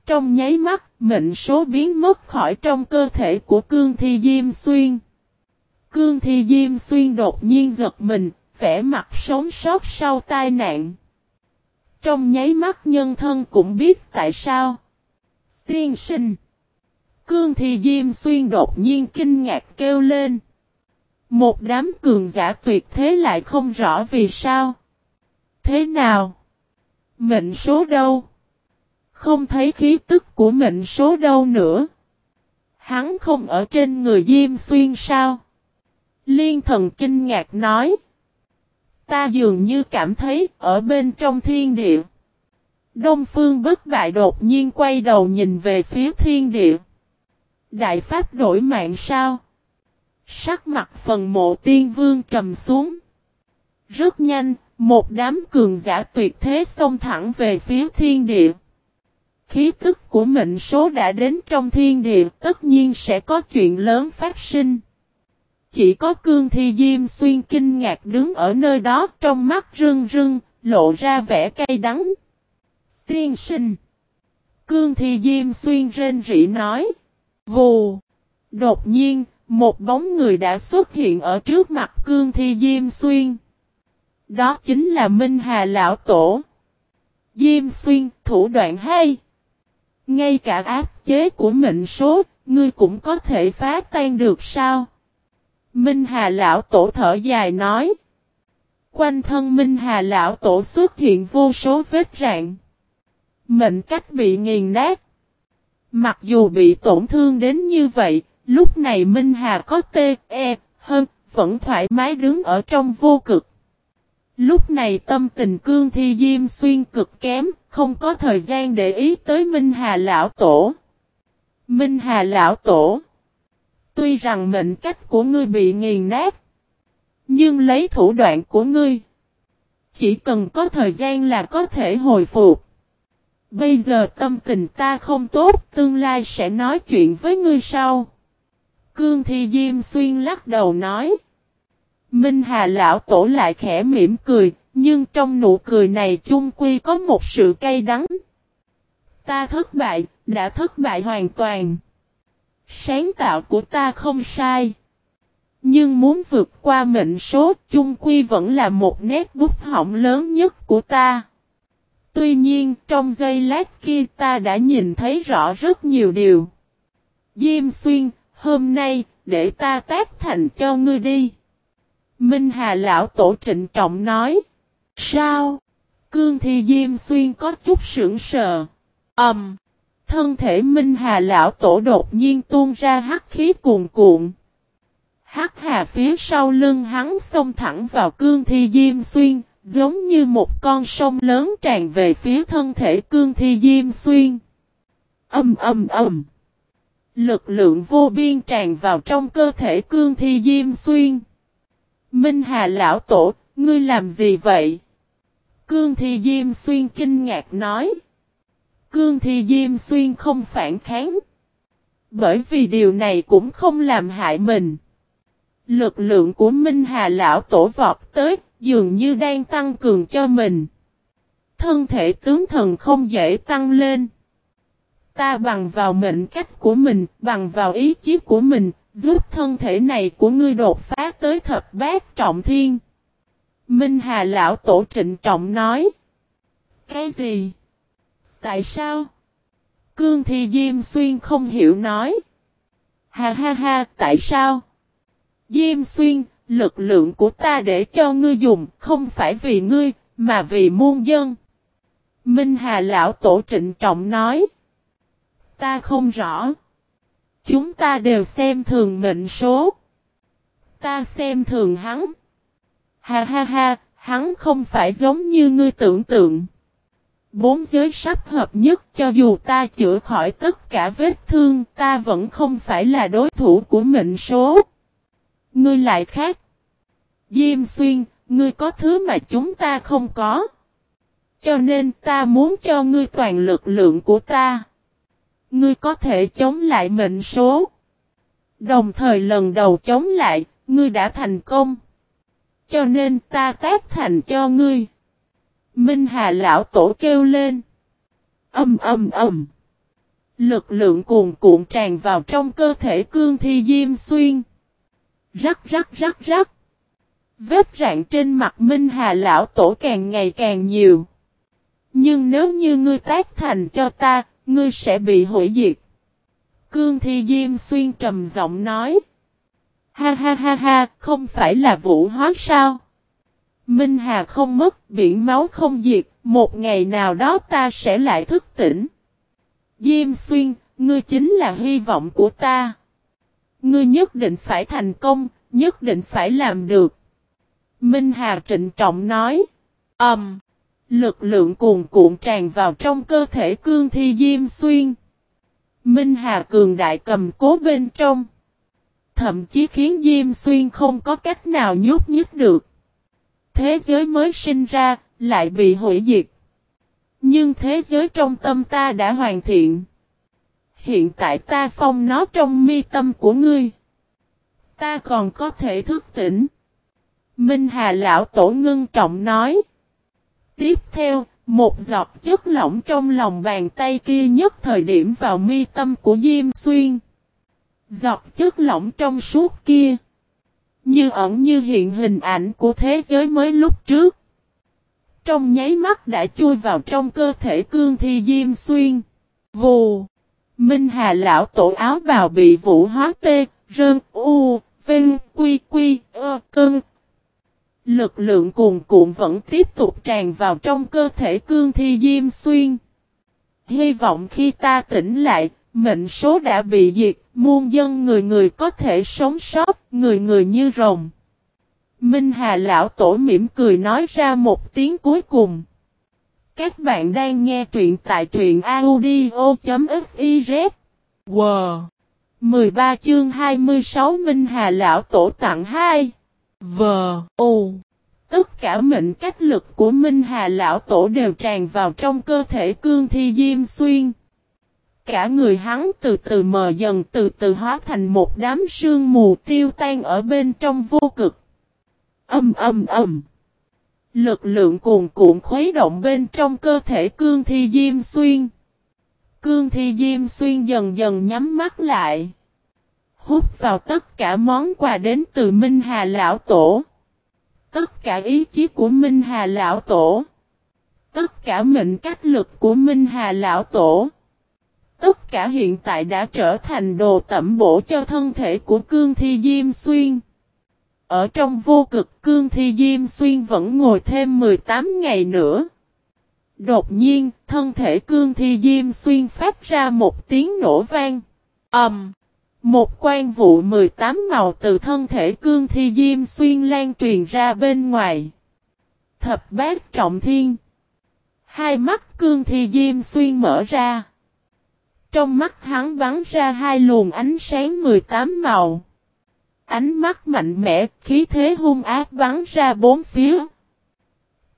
Trong nháy mắt, mệnh số biến mất khỏi trong cơ thể của Cương Thi Diêm Xuyên. Cương Thi Diêm Xuyên đột nhiên giật mình, vẻ mặt sống sót sau tai nạn. Trong nháy mắt nhân thân cũng biết tại sao. Tiên sinh. Cương thi Diêm Xuyên đột nhiên kinh ngạc kêu lên. Một đám cường giả tuyệt thế lại không rõ vì sao. Thế nào? Mệnh số đâu? Không thấy khí tức của mệnh số đâu nữa. Hắn không ở trên người Diêm Xuyên sao? Liên thần kinh ngạc nói. Ta dường như cảm thấy ở bên trong thiên địa. Đông phương bất bại đột nhiên quay đầu nhìn về phía thiên địa. Đại Pháp đổi mạng sao? Sắc mặt phần mộ tiên vương trầm xuống. Rất nhanh, một đám cường giả tuyệt thế xông thẳng về phía thiên địa. Khí tức của mệnh số đã đến trong thiên địa, tất nhiên sẽ có chuyện lớn phát sinh. Chỉ có cương thi diêm xuyên kinh ngạc đứng ở nơi đó trong mắt rưng rưng, lộ ra vẻ cay đắng. Tiên sinh. Cương thi diêm xuyên rên rỉ nói. Vù. Đột nhiên, một bóng người đã xuất hiện ở trước mặt cương thi diêm xuyên. Đó chính là Minh Hà Lão Tổ. Diêm xuyên, thủ đoạn hay. Ngay cả áp chế của mệnh số, ngươi cũng có thể phá tan được sao? Minh Hà Lão Tổ thở dài nói. Quanh thân Minh Hà Lão Tổ xuất hiện vô số vết rạn. Mệnh cách bị nghiền nát. Mặc dù bị tổn thương đến như vậy, lúc này Minh Hà có tê, e, hơn, vẫn thoải mái đứng ở trong vô cực. Lúc này tâm tình cương thi diêm xuyên cực kém, không có thời gian để ý tới Minh Hà Lão Tổ. Minh Hà Lão Tổ Tuy rằng mệnh cách của ngươi bị nghiền nát, nhưng lấy thủ đoạn của ngươi, chỉ cần có thời gian là có thể hồi phục. Bây giờ tâm tình ta không tốt, tương lai sẽ nói chuyện với ngươi sau. Cương Thi Diêm Xuyên lắc đầu nói. Minh Hà Lão Tổ lại khẽ mỉm cười, nhưng trong nụ cười này chung quy có một sự cay đắng. Ta thất bại, đã thất bại hoàn toàn. Sáng tạo của ta không sai. Nhưng muốn vượt qua mệnh số chung quy vẫn là một nét bút hỏng lớn nhất của ta. Tuy nhiên trong giây lát kia ta đã nhìn thấy rõ rất nhiều điều. Diêm xuyên, hôm nay, để ta tác thành cho ngươi đi. Minh Hà Lão Tổ trịnh trọng nói. Sao? Cương Thi Diêm Xuyên có chút sững sờ. Ẩm. Um, thân thể Minh Hà Lão Tổ đột nhiên tuôn ra hắc khí cuồn cuộn. Hắc hà phía sau lưng hắn xông thẳng vào cương thi Diêm Xuyên, giống như một con sông lớn tràn về phía thân thể cương thi Diêm Xuyên. Âm âm âm. Lực lượng vô biên tràn vào trong cơ thể cương thi Diêm Xuyên. Minh Hà Lão Tổ, ngươi làm gì vậy? Cương thi Diêm Xuyên kinh ngạc nói. Cương Thi Diêm Xuyên không phản kháng. Bởi vì điều này cũng không làm hại mình. Lực lượng của Minh Hà Lão Tổ vọt tới, dường như đang tăng cường cho mình. Thân thể tướng thần không dễ tăng lên. Ta bằng vào mệnh cách của mình, bằng vào ý chí của mình, giúp thân thể này của ngươi đột phá tới thập bát trọng thiên. Minh Hà Lão Tổ trịnh trọng nói. Cái gì? Tại sao? Cương Thi Diêm Xuyên không hiểu nói. Ha ha ha, tại sao? Diêm Xuyên, lực lượng của ta để cho ngươi dùng, không phải vì ngươi, mà vì muôn dân. Minh Hà Lão Tổ trịnh trọng nói. Ta không rõ. Chúng ta đều xem thường mệnh số. Ta xem thường hắn. Ha ha ha, hắn không phải giống như ngươi tưởng tượng. Bốn giới sắp hợp nhất cho dù ta chữa khỏi tất cả vết thương ta vẫn không phải là đối thủ của mệnh số. Ngươi lại khác. Diêm xuyên, ngươi có thứ mà chúng ta không có. Cho nên ta muốn cho ngươi toàn lực lượng của ta. Ngươi có thể chống lại mệnh số. Đồng thời lần đầu chống lại, ngươi đã thành công. Cho nên ta tác thành cho ngươi. Minh Hà lão tổ kêu lên. Âm âm âm. Lực lượng cuồn cuộn tràn vào trong cơ thể cương thi diêm xuyên. Rắc rắc rắc rắc. Vết rạn trên mặt Minh Hà lão tổ càng ngày càng nhiều. Nhưng nếu như ngươi tác thành cho ta, ngươi sẽ bị hủy diệt. Cương thi diêm xuyên trầm giọng nói. Ha ha ha ha, không phải là vũ hóa sao? Minh Hà không mất, biển máu không diệt, một ngày nào đó ta sẽ lại thức tỉnh. Diêm xuyên, ngươi chính là hy vọng của ta. Ngươi nhất định phải thành công, nhất định phải làm được. Minh Hà trịnh trọng nói. Ẩm. Um, lực lượng cuồn cuộn tràn vào trong cơ thể cương thi diêm xuyên. Minh Hà cường đại cầm cố bên trong. Thậm chí khiến Diêm Xuyên không có cách nào nhúc nhích được. Thế giới mới sinh ra, lại bị hủy diệt. Nhưng thế giới trong tâm ta đã hoàn thiện. Hiện tại ta phong nó trong mi tâm của ngươi. Ta còn có thể thức tỉnh. Minh Hà Lão Tổ ngưng trọng nói. Tiếp theo, một giọt chất lỏng trong lòng bàn tay kia nhất thời điểm vào mi tâm của Diêm Xuyên. Giọt chất lỏng trong suốt kia. Như ẩn như hiện hình ảnh của thế giới mới lúc trước. Trong nháy mắt đã chui vào trong cơ thể cương thi Diêm Xuyên. Vù. Minh Hà lão tổ áo bào bị vũ hóa tê, rơn, u, vinh, quy, quy, ơ, cưng. Lực lượng cuồn cuộn vẫn tiếp tục tràn vào trong cơ thể cương thi Diêm Xuyên. Hy vọng khi ta tỉnh lại, mệnh số đã bị diệt, muôn dân người người có thể sống sót, người người như rồng. Minh Hà Lão Tổ mỉm cười nói ra một tiếng cuối cùng. Các bạn đang nghe truyện tại truyện audio.fiz. Wow! 13 chương 26 Minh Hà Lão Tổ tặng 2. V. U. Tất cả mệnh cách lực của Minh Hà Lão Tổ đều tràn vào trong cơ thể cương thi Diêm Xuyên. Cả người hắn từ từ mờ dần, từ từ hóa thành một đám sương mù tiêu tan ở bên trong vô cực. Âm âm âm. Lực lượng cuồn cuộn khuấy động bên trong cơ thể cương thi Diêm Xuyên. Cương thi Diêm Xuyên dần dần nhắm mắt lại. Hút vào tất cả món quà đến từ Minh Hà Lão Tổ. Tất cả ý chí của Minh Hà Lão Tổ. Tất cả mệnh cách lực của Minh Hà Lão Tổ. Tất cả hiện tại đã trở thành đồ tẩm bổ cho thân thể của Cương Thi Diêm Xuyên. Ở trong vô cực Cương Thi Diêm Xuyên vẫn ngồi thêm 18 ngày nữa. Đột nhiên, thân thể Cương Thi Diêm Xuyên phát ra một tiếng nổ vang. ầm, um, một quan vụ 18 màu từ thân thể Cương Thi Diêm Xuyên lan truyền ra bên ngoài. Thập bát trọng thiên. Hai mắt Cương Thi Diêm Xuyên mở ra. Trong mắt hắn bắn ra hai luồng ánh sáng 18 màu. Ánh mắt mạnh mẽ, khí thế hung ác bắn ra bốn phía.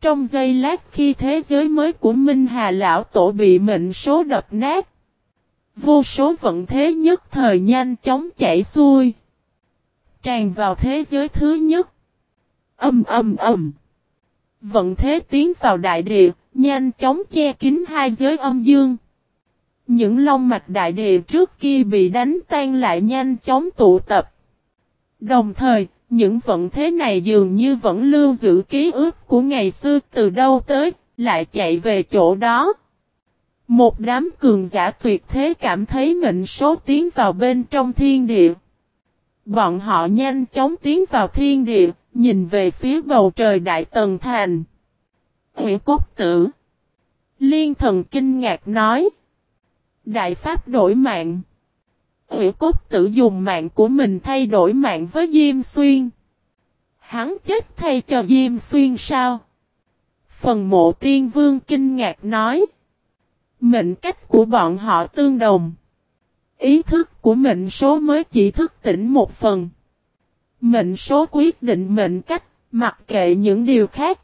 Trong giây lát khi thế giới mới của Minh Hà Lão Tổ bị mệnh số đập nát. Vô số vận thế nhất thời nhanh chóng chảy xuôi. Tràn vào thế giới thứ nhất. Âm âm âm. Vận thế tiến vào đại địa, nhanh chóng che kín hai giới âm dương. Những long mạch đại địa trước kia bị đánh tan lại nhanh chóng tụ tập. Đồng thời, những vận thế này dường như vẫn lưu giữ ký ức của ngày xưa từ đâu tới, lại chạy về chỗ đó. Một đám cường giả tuyệt thế cảm thấy mệnh số tiến vào bên trong thiên địa. Bọn họ nhanh chóng tiến vào thiên địa, nhìn về phía bầu trời đại tần thành. Hủy cốt tử. Liên thần kinh ngạc nói. Đại Pháp đổi mạng. Hủy cốt Tử dùng mạng của mình thay đổi mạng với Diêm Xuyên. Hắn chết thay cho Diêm Xuyên sao? Phần mộ tiên vương kinh ngạc nói. Mệnh cách của bọn họ tương đồng. Ý thức của mệnh số mới chỉ thức tỉnh một phần. Mệnh số quyết định mệnh cách, mặc kệ những điều khác.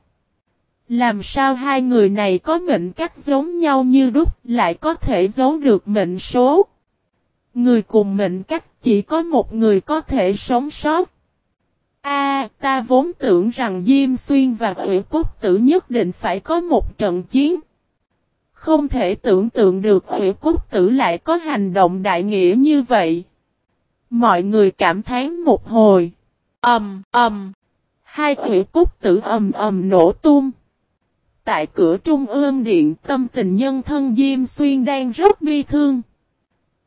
Làm sao hai người này có mệnh cách giống nhau như đúc lại có thể giấu được mệnh số? Người cùng mệnh cách chỉ có một người có thể sống sót. A, ta vốn tưởng rằng Diêm Xuyên và Ủy Cốt Tử nhất định phải có một trận chiến. Không thể tưởng tượng được Hủy Cốt Tử lại có hành động đại nghĩa như vậy. Mọi người cảm thán một hồi. Ầm, um, ầm. Um. Hai Hủy Cốt Tử ầm ầm nổ tung. Tại cửa trung ương điện tâm tình nhân thân Diêm Xuyên đang rất bi thương.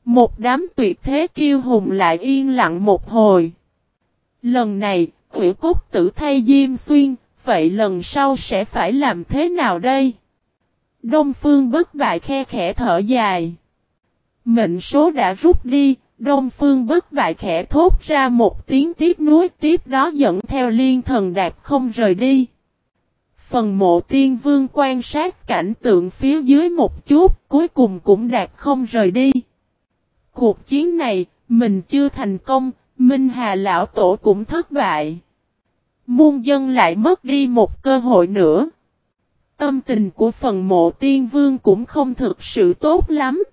Một đám tuyệt thế kiêu hùng lại yên lặng một hồi. Lần này, Hủy Cốt tử thay Diêm Xuyên, vậy lần sau sẽ phải làm thế nào đây? Đông Phương bất bại khe khẽ thở dài. Mệnh số đã rút đi, Đông Phương bất bại khẽ thốt ra một tiếng tiếc nuối tiếp đó dẫn theo liên thần đạp không rời đi. Phần mộ tiên vương quan sát cảnh tượng phía dưới một chút, cuối cùng cũng đạp không rời đi. Cuộc chiến này, mình chưa thành công, Minh Hà Lão Tổ cũng thất bại. Muôn dân lại mất đi một cơ hội nữa. Tâm tình của phần mộ tiên vương cũng không thực sự tốt lắm.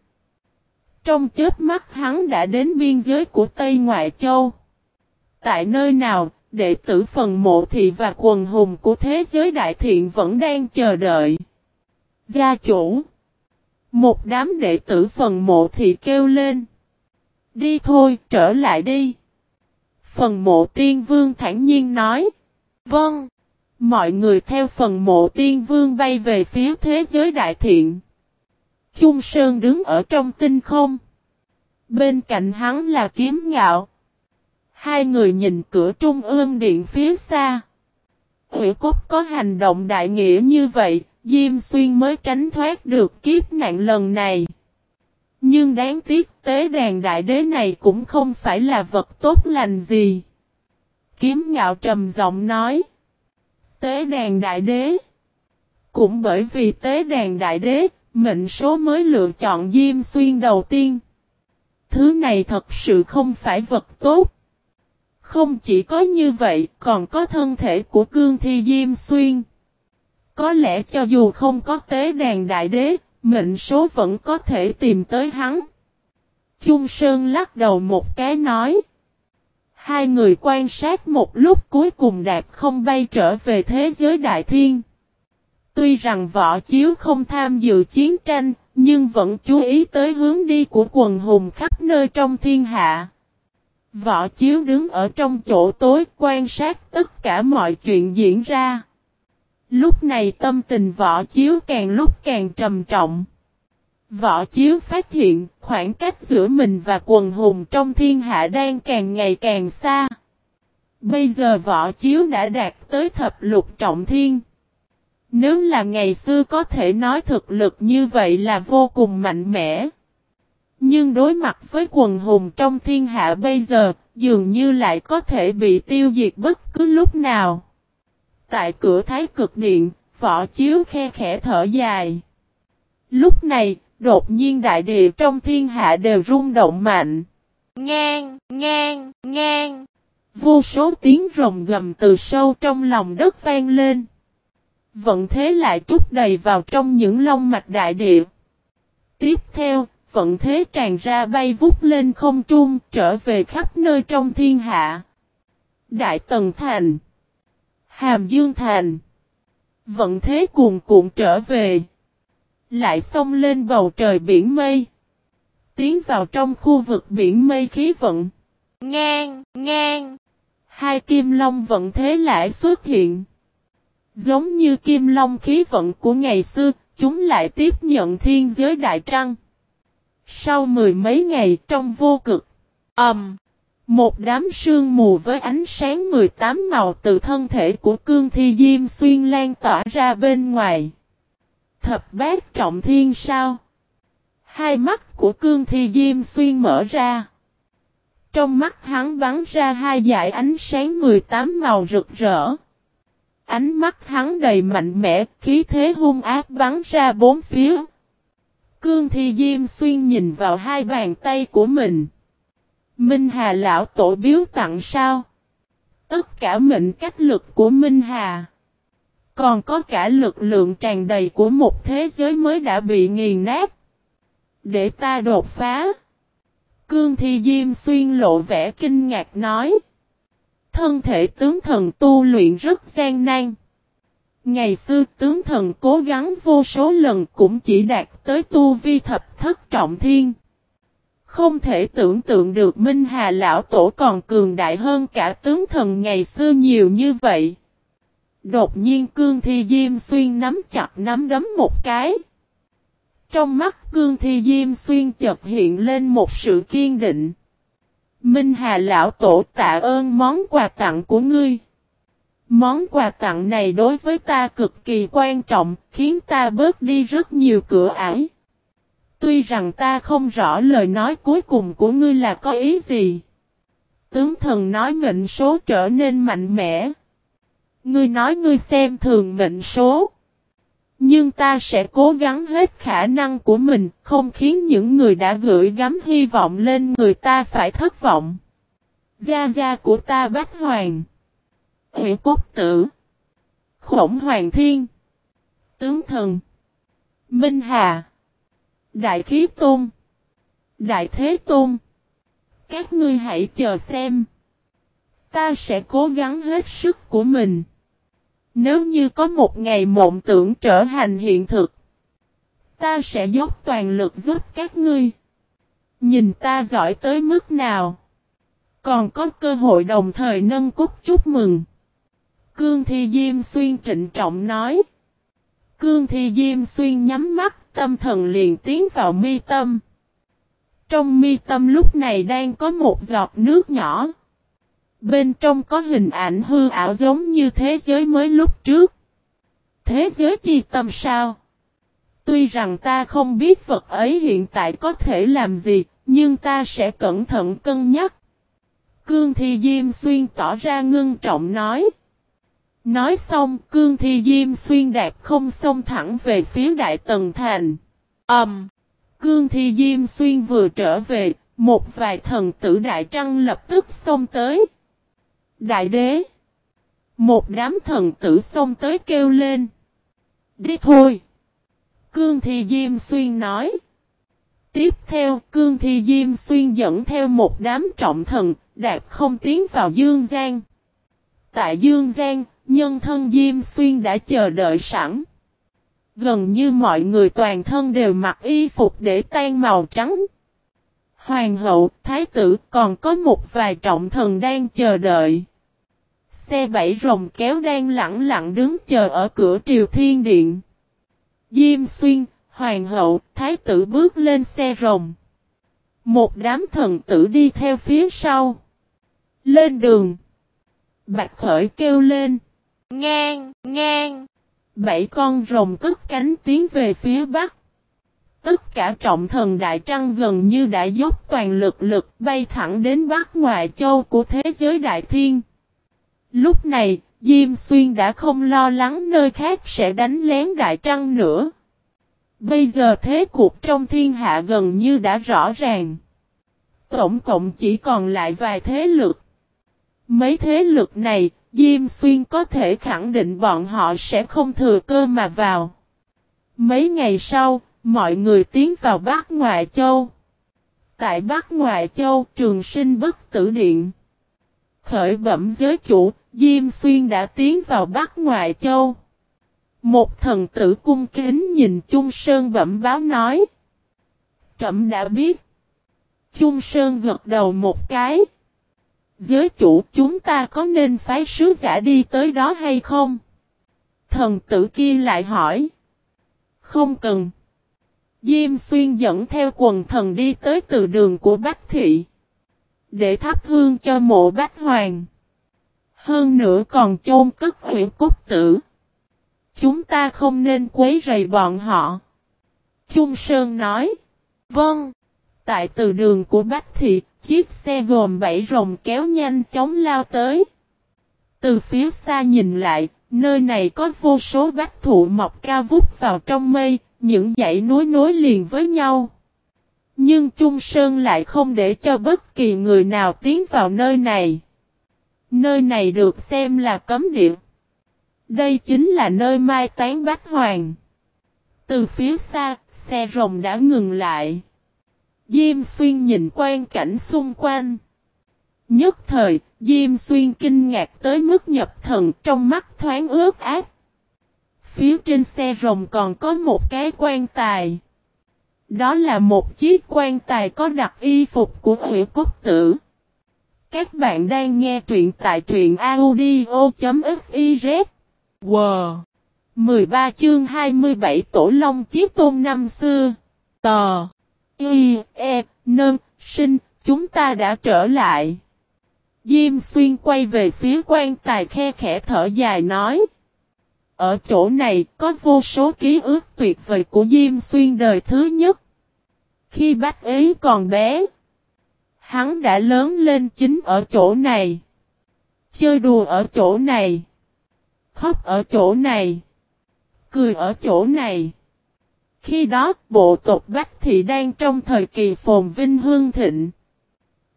Trong chết mắt hắn đã đến biên giới của Tây Ngoại Châu. Tại nơi nào, đệ tử phần mộ thị và quần hùng của thế giới đại thiện vẫn đang chờ đợi. Gia chủ. Một đám đệ tử phần mộ thị kêu lên. Đi thôi, trở lại đi. Phần mộ tiên vương thản nhiên nói. Vâng. Mọi người theo phần mộ tiên vương bay về phía thế giới đại thiện. Chung Sơn đứng ở trong tinh không. Bên cạnh hắn là kiếm ngạo. Hai người nhìn cửa trung ương điện phía xa. Hủy cốt có hành động đại nghĩa như vậy, Diêm Xuyên mới tránh thoát được kiếp nạn lần này. Nhưng đáng tiếc tế đàn đại đế này cũng không phải là vật tốt lành gì. Kiếm ngạo trầm giọng nói. Tế đàn đại đế. Cũng bởi vì tế đàn đại đế, mệnh số mới lựa chọn Diêm Xuyên đầu tiên. Thứ này thật sự không phải vật tốt. Không chỉ có như vậy, còn có thân thể của cương thi Diêm Xuyên. Có lẽ cho dù không có tế đàn đại đế, mệnh số vẫn có thể tìm tới hắn. Chung Sơn lắc đầu một cái nói. Hai người quan sát một lúc cuối cùng đạp không bay trở về thế giới đại thiên. Tuy rằng võ chiếu không tham dự chiến tranh, nhưng vẫn chú ý tới hướng đi của quần hùng khắp nơi trong thiên hạ. Võ chiếu đứng ở trong chỗ tối quan sát tất cả mọi chuyện diễn ra. Lúc này tâm tình võ chiếu càng lúc càng trầm trọng. Võ chiếu phát hiện khoảng cách giữa mình và quần hùng trong thiên hạ đang càng ngày càng xa. Bây giờ võ chiếu đã đạt tới thập lục trọng thiên. Nếu là ngày xưa có thể nói thực lực như vậy là vô cùng mạnh mẽ. Nhưng đối mặt với quần hùng trong thiên hạ bây giờ, dường như lại có thể bị tiêu diệt bất cứ lúc nào. Tại cửa thái cực điện, võ chiếu khe khẽ thở dài. Lúc này, đột nhiên đại địa trong thiên hạ đều rung động mạnh. Ngang, ngang, ngang. Vô số tiếng rồng gầm từ sâu trong lòng đất vang lên. Vận thế lại trút đầy vào trong những lông mạch đại địa. Tiếp theo, vận thế tràn ra bay vút lên không trung, trở về khắp nơi trong thiên hạ. Đại Tần Thành Hàm Dương Thành Vận thế cuồn cuộn trở về. Lại xông lên bầu trời biển mây. Tiến vào trong khu vực biển mây khí vận. Ngang, ngang. Hai kim long vận thế lại xuất hiện. Giống như kim long khí vận của ngày xưa, chúng lại tiếp nhận thiên giới đại trăng. Sau mười mấy ngày trong vô cực, ầm, um, một đám sương mù với ánh sáng 18 màu từ thân thể của cương thi diêm xuyên lan tỏa ra bên ngoài. Thập bát trọng thiên sao? Hai mắt của cương thi diêm xuyên mở ra. Trong mắt hắn bắn ra hai dải ánh sáng 18 màu rực rỡ. Ánh mắt hắn đầy mạnh mẽ, khí thế hung ác bắn ra bốn phía. Cương Thi Diêm Xuyên nhìn vào hai bàn tay của mình. Minh Hà lão tổ biếu tặng sao? Tất cả mệnh cách lực của Minh Hà. Còn có cả lực lượng tràn đầy của một thế giới mới đã bị nghiền nát. Để ta đột phá. Cương Thi Diêm Xuyên lộ vẻ kinh ngạc nói. Thân thể tướng thần tu luyện rất gian nan. Ngày xưa tướng thần cố gắng vô số lần cũng chỉ đạt tới tu vi thập thất trọng thiên. Không thể tưởng tượng được Minh Hà Lão Tổ còn cường đại hơn cả tướng thần ngày xưa nhiều như vậy. Đột nhiên Cương Thi Diêm Xuyên nắm chặt nắm đấm một cái. Trong mắt Cương Thi Diêm Xuyên chợt hiện lên một sự kiên định. Minh Hà Lão Tổ tạ ơn món quà tặng của ngươi. Món quà tặng này đối với ta cực kỳ quan trọng, khiến ta bớt đi rất nhiều cửa ải. Tuy rằng ta không rõ lời nói cuối cùng của ngươi là có ý gì. Tướng thần nói mệnh số trở nên mạnh mẽ. Ngươi nói ngươi xem thường mệnh số. Nhưng ta sẽ cố gắng hết khả năng của mình, không khiến những người đã gửi gắm hy vọng lên người ta phải thất vọng. Gia gia của ta bách hoàng. Huyện cốt tử. Khổng hoàng thiên. Tướng thần. Minh Hà. Đại khí tôn. Đại thế tôn. Các ngươi hãy chờ xem. Ta sẽ cố gắng hết sức của mình. Nếu như có một ngày mộng tưởng trở thành hiện thực. Ta sẽ dốc toàn lực giúp các ngươi. Nhìn ta giỏi tới mức nào. Còn có cơ hội đồng thời nâng cúc chúc mừng. Cương Thi Diêm Xuyên trịnh trọng nói. Cương Thi Diêm Xuyên nhắm mắt, tâm thần liền tiến vào mi tâm. Trong mi tâm lúc này đang có một giọt nước nhỏ. Bên trong có hình ảnh hư ảo giống như thế giới mới lúc trước. Thế giới chi tâm sao? Tuy rằng ta không biết vật ấy hiện tại có thể làm gì, nhưng ta sẽ cẩn thận cân nhắc. Cương Thi Diêm Xuyên tỏ ra ngưng trọng nói. Nói xong, Cương Thi Diêm Xuyên đạp không xông thẳng về phía Đại Tần Thành. Ẩm! Um, Cương Thi Diêm Xuyên vừa trở về, một vài thần tử Đại Trăng lập tức xông tới. Đại đế! Một đám thần tử xông tới kêu lên. Đi thôi! Cương Thi Diêm Xuyên nói. Tiếp theo, Cương Thi Diêm Xuyên dẫn theo một đám trọng thần, đạp không tiến vào Dương Giang. Tại Dương Giang, nhân thân Diêm Xuyên đã chờ đợi sẵn. Gần như mọi người toàn thân đều mặc y phục để tan màu trắng. Hoàng hậu, thái tử còn có một vài trọng thần đang chờ đợi. Xe bảy rồng kéo đang lặng lặng đứng chờ ở cửa triều thiên điện. Diêm xuyên, hoàng hậu, thái tử bước lên xe rồng. Một đám thần tử đi theo phía sau. Lên đường. Bạch khởi kêu lên. Ngang, ngang. Bảy con rồng cất cánh tiến về phía bắc. Tất cả trọng thần Đại Trăng gần như đã dốc toàn lực lực bay thẳng đến bắc ngoại châu của thế giới Đại Thiên. Lúc này, Diêm Xuyên đã không lo lắng nơi khác sẽ đánh lén Đại Trăng nữa. Bây giờ thế cuộc trong thiên hạ gần như đã rõ ràng. Tổng cộng chỉ còn lại vài thế lực. Mấy thế lực này, Diêm Xuyên có thể khẳng định bọn họ sẽ không thừa cơ mà vào. Mấy ngày sau, mọi người tiến vào Bắc Ngoại Châu. Tại Bắc Ngoại Châu, trường sinh bất tử điện. Khởi bẩm giới chủ, Diêm Xuyên đã tiến vào Bắc Ngoại Châu. Một thần tử cung kính nhìn Trung Sơn bẩm báo nói. Trẩm đã biết. Trung Sơn gật đầu một cái. Giới chủ chúng ta có nên phái sứ giả đi tới đó hay không? Thần tử kia lại hỏi. Không cần. Diêm xuyên dẫn theo quần thần đi tới từ đường của Bách Thị. Để thắp hương cho mộ Bách Hoàng. Hơn nữa còn chôn cất huyện cốt tử. Chúng ta không nên quấy rầy bọn họ. Trung Sơn nói. Vâng. Tại từ đường của Bách Thị, chiếc xe gồm bảy rồng kéo nhanh chóng lao tới. Từ phía xa nhìn lại, nơi này có vô số bách thụ mọc cao vút vào trong mây, những dãy núi nối liền với nhau. Nhưng Trung Sơn lại không để cho bất kỳ người nào tiến vào nơi này. Nơi này được xem là cấm địa. Đây chính là nơi mai tán Bách Hoàng. Từ phía xa, xe rồng đã ngừng lại. Diêm Xuyên nhìn quan cảnh xung quanh. Nhất thời, Diêm Xuyên kinh ngạc tới mức nhập thần trong mắt thoáng ướt ác. Phía trên xe rồng còn có một cái quan tài. Đó là một chiếc quan tài có đặt y phục của hủy cốt tử. Các bạn đang nghe truyện tại truyện audio.fiz. Wow! 13 chương 27 Tổ Long Chiếc Tôn năm xưa. Tò! Y, E, Nâng, Sinh, chúng ta đã trở lại. Diêm xuyên quay về phía quan tài khe khẽ thở dài nói. Ở chỗ này có vô số ký ức tuyệt vời của Diêm xuyên đời thứ nhất. Khi bác ấy còn bé, hắn đã lớn lên chính ở chỗ này. Chơi đùa ở chỗ này. Khóc ở chỗ này. Cười ở chỗ này. Khi đó, bộ tộc Bách Thị đang trong thời kỳ phồn vinh hương thịnh.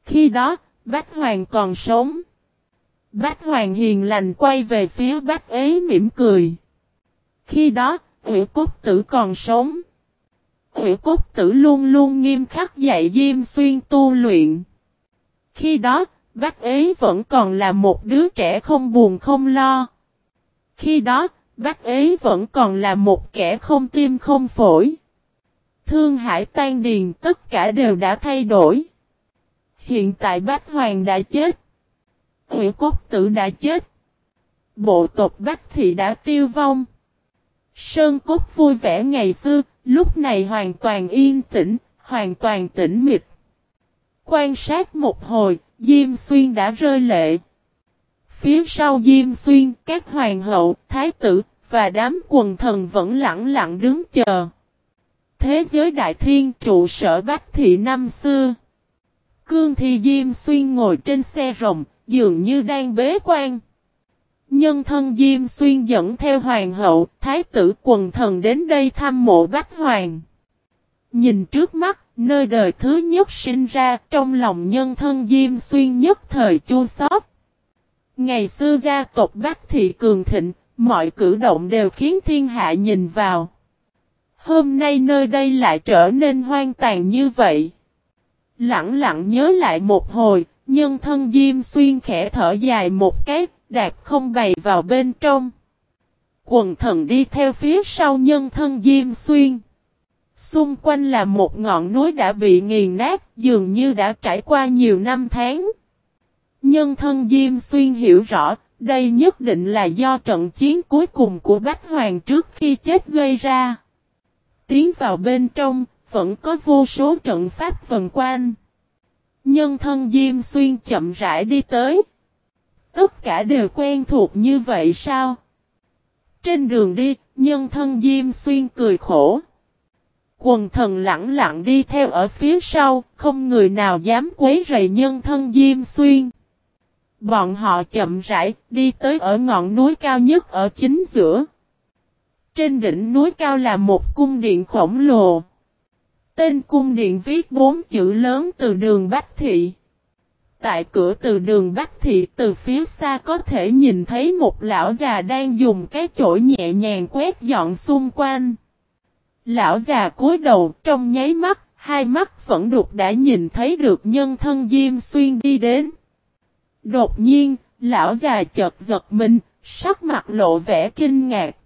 Khi đó, Bách Hoàng còn sống. Bách Hoàng hiền lành quay về phía Bách ấy mỉm cười. Khi đó, Ủy Cốt Tử còn sống. Hủy Cốt Tử luôn luôn nghiêm khắc dạy Diêm Xuyên tu luyện. Khi đó, bác ấy vẫn còn là một đứa trẻ không buồn không lo. Khi đó, bác ấy vẫn còn là một kẻ không tim không phổi. Thương hải tan điền tất cả đều đã thay đổi. Hiện tại Bách Hoàng đã chết. Hủy cốt tử đã chết. Bộ tộc Bách Thị đã tiêu vong. Sơn cốt vui vẻ ngày xưa, lúc này hoàn toàn yên tĩnh, hoàn toàn tĩnh mịch. Quan sát một hồi, Diêm Xuyên đã rơi lệ. Phía sau Diêm Xuyên, các hoàng hậu, thái tử, và đám quần thần vẫn lặng lặng đứng chờ. Thế giới đại thiên trụ sở Bách Thị năm xưa. Cương Thi Diêm Xuyên ngồi trên xe rồng, dường như đang bế quan. Nhân thân Diêm Xuyên dẫn theo hoàng hậu, thái tử quần thần đến đây thăm mộ Bách Hoàng. Nhìn trước mắt, nơi đời thứ nhất sinh ra trong lòng nhân thân Diêm Xuyên nhất thời chua xót. Ngày xưa gia tộc Bách Thị Cường Thịnh, mọi cử động đều khiến thiên hạ nhìn vào. Hôm nay nơi đây lại trở nên hoang tàn như vậy. Lặng lặng nhớ lại một hồi, nhân thân Diêm Xuyên khẽ thở dài một cái, đạp không bày vào bên trong. Quần thần đi theo phía sau nhân thân Diêm Xuyên. Xung quanh là một ngọn núi đã bị nghiền nát, dường như đã trải qua nhiều năm tháng. Nhân thân Diêm Xuyên hiểu rõ, đây nhất định là do trận chiến cuối cùng của Bách Hoàng trước khi chết gây ra. Tiến vào bên trong, vẫn có vô số trận pháp vần quanh. Nhân thân Diêm Xuyên chậm rãi đi tới. Tất cả đều quen thuộc như vậy sao? Trên đường đi, nhân thân Diêm Xuyên cười khổ. Quần thần lặng lặng đi theo ở phía sau, không người nào dám quấy rầy nhân thân Diêm Xuyên. Bọn họ chậm rãi đi tới ở ngọn núi cao nhất ở chính giữa. Trên đỉnh núi cao là một cung điện khổng lồ. Tên cung điện viết bốn chữ lớn từ đường Bách Thị. Tại cửa từ đường Bách Thị từ phía xa có thể nhìn thấy một lão già đang dùng cái chổi nhẹ nhàng quét dọn xung quanh. Lão già cúi đầu trong nháy mắt, hai mắt vẫn đục đã nhìn thấy được nhân thân Diêm Xuyên đi đến. Đột nhiên, lão già chợt giật mình, sắc mặt lộ vẻ kinh ngạc.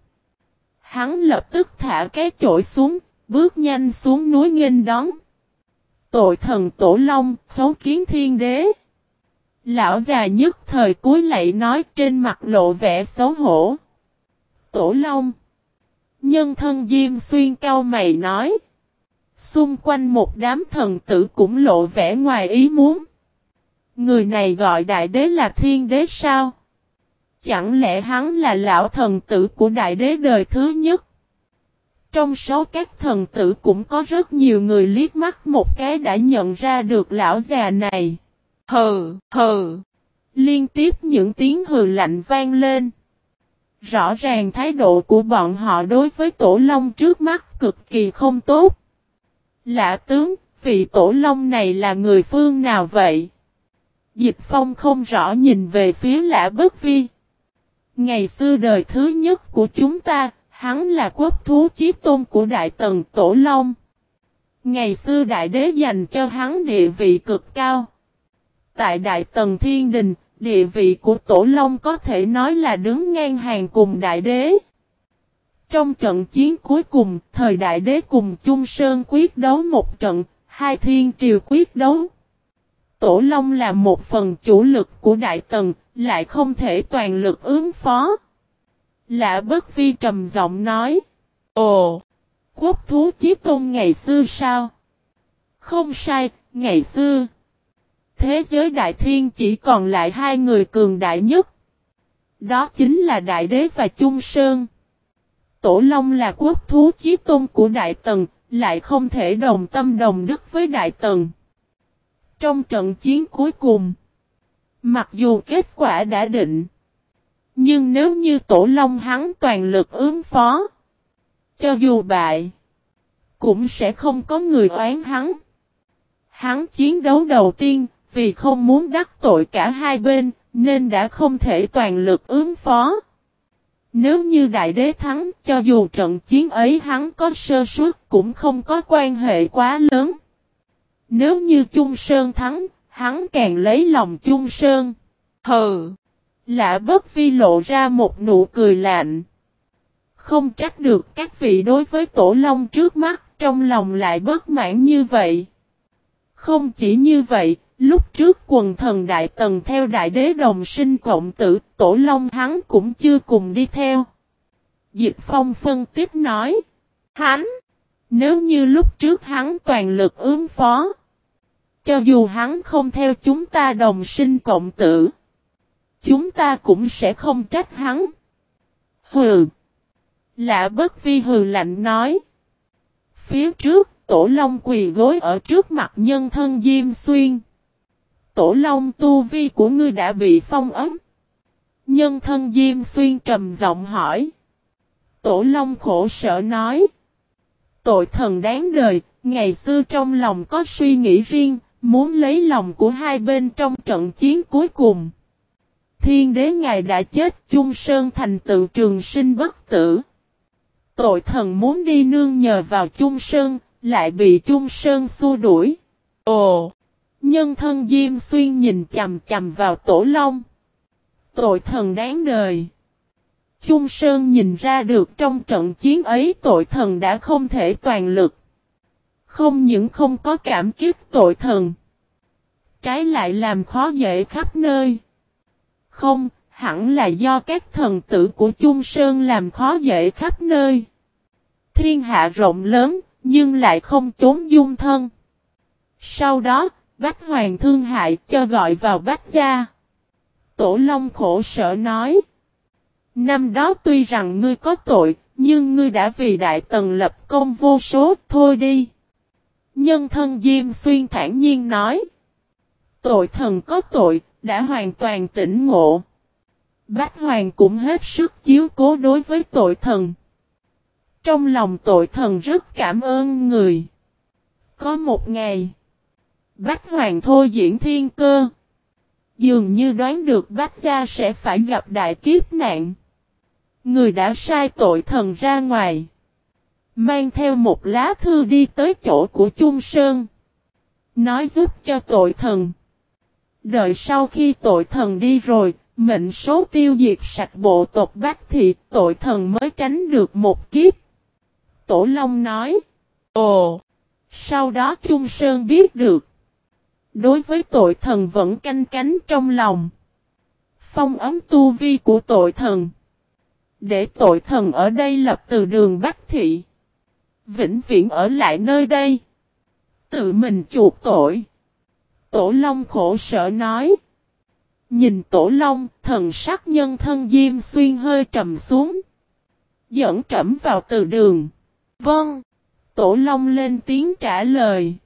Hắn lập tức thả cái chổi xuống, bước nhanh xuống núi nghênh đón. Tội thần tổ long, khấu kiến thiên đế. Lão già nhất thời cuối lại nói trên mặt lộ vẻ xấu hổ. Tổ long. Nhân thân Diêm Xuyên cao mày nói. Xung quanh một đám thần tử cũng lộ vẻ ngoài ý muốn. Người này gọi đại đế là thiên đế sao? Chẳng lẽ hắn là lão thần tử của đại đế đời thứ nhất? Trong số các thần tử cũng có rất nhiều người liếc mắt một cái đã nhận ra được lão già này. Hừ, hừ. Liên tiếp những tiếng hừ lạnh vang lên. Rõ ràng thái độ của bọn họ đối với tổ long trước mắt cực kỳ không tốt. Lạ tướng, vị tổ long này là người phương nào vậy? Dịch phong không rõ nhìn về phía lã bất vi. Ngày xưa đời thứ nhất của chúng ta, hắn là quốc thú chiếc tôn của Đại Tần Tổ Long. Ngày xưa Đại Đế dành cho hắn địa vị cực cao. Tại Đại Tần Thiên Đình, địa vị của Tổ Long có thể nói là đứng ngang hàng cùng Đại Đế. Trong trận chiến cuối cùng, thời Đại Đế cùng Chung Sơn quyết đấu một trận, hai thiên triều quyết đấu. Tổ Long là một phần chủ lực của Đại Tần, lại không thể toàn lực ứng phó. Lạ bất vi trầm giọng nói. Ồ! Quốc thú chí tôn ngày xưa sao? Không sai, ngày xưa. Thế giới đại thiên chỉ còn lại hai người cường đại nhất. Đó chính là Đại Đế và Trung Sơn. Tổ Long là quốc thú chí tôn của Đại Tần, lại không thể đồng tâm đồng đức với Đại Tần. Trong trận chiến cuối cùng, mặc dù kết quả đã định, nhưng nếu như Tổ Long hắn toàn lực ứng phó, cho dù bại, cũng sẽ không có người oán hắn. Hắn chiến đấu đầu tiên, vì không muốn đắc tội cả hai bên, nên đã không thể toàn lực ứng phó. Nếu như đại đế thắng, cho dù trận chiến ấy hắn có sơ suất cũng không có quan hệ quá lớn. Nếu như Trung Sơn thắng, hắn càng lấy lòng Trung Sơn. Hừ! Lạ bất vi lộ ra một nụ cười lạnh. Không trách được các vị đối với tổ long trước mắt, trong lòng lại bất mãn như vậy. Không chỉ như vậy, lúc trước quần thần đại tần theo đại đế đồng sinh cộng tử, tổ long hắn cũng chưa cùng đi theo. Dịch phong phân tiếp nói, hắn, nếu như lúc trước hắn toàn lực ứng phó, cho dù hắn không theo chúng ta đồng sinh cộng tử, chúng ta cũng sẽ không trách hắn. Hừ. Lạ bất vi hừ lạnh nói. Phía trước, tổ long quỳ gối ở trước mặt nhân thân Diêm Xuyên. Tổ long tu vi của ngươi đã bị phong ấm. Nhân thân Diêm Xuyên trầm giọng hỏi. Tổ long khổ sở nói. Tội thần đáng đời, ngày xưa trong lòng có suy nghĩ riêng, muốn lấy lòng của hai bên trong trận chiến cuối cùng. Thiên đế ngài đã chết chung sơn thành tự trường sinh bất tử. Tội thần muốn đi nương nhờ vào chung sơn, lại bị chung sơn xua đuổi. Ồ! Nhân thân Diêm Xuyên nhìn chầm chầm vào tổ long. Tội thần đáng đời. Chung Sơn nhìn ra được trong trận chiến ấy tội thần đã không thể toàn lực. Không những không có cảm kích tội thần. Trái lại làm khó dễ khắp nơi. Không, hẳn là do các thần tử của Chung Sơn làm khó dễ khắp nơi. Thiên hạ rộng lớn, nhưng lại không trốn dung thân. Sau đó, Bách Hoàng thương hại cho gọi vào Bách Gia. Tổ Long khổ sở nói. Năm đó tuy rằng ngươi có tội, nhưng ngươi đã vì Đại Tần lập công vô số, thôi đi. Nhân thân Diêm Xuyên thản nhiên nói. Tội thần có tội, đã hoàn toàn tỉnh ngộ. Bách Hoàng cũng hết sức chiếu cố đối với tội thần. Trong lòng tội thần rất cảm ơn người. Có một ngày, Bách Hoàng thôi diễn thiên cơ. Dường như đoán được Bách Gia sẽ phải gặp đại kiếp nạn. Người đã sai tội thần ra ngoài. Mang theo một lá thư đi tới chỗ của Trung Sơn. Nói giúp cho tội thần. Đợi sau khi tội thần đi rồi, mệnh số tiêu diệt sạch bộ tộc Bách thì tội thần mới tránh được một kiếp. Tổ Long nói. Ồ! Sau đó Trung Sơn biết được. Đối với tội thần vẫn canh cánh trong lòng. Phong ấm tu vi của tội thần. Để tội thần ở đây lập từ đường Bắc Thị. Vĩnh viễn ở lại nơi đây. Tự mình chuộc tội. Tổ Long khổ sở nói. Nhìn Tổ Long, thần sắc nhân thân Diêm Xuyên hơi trầm xuống. Dẫn trẩm vào từ đường. Vâng. Tổ Long lên tiếng trả lời.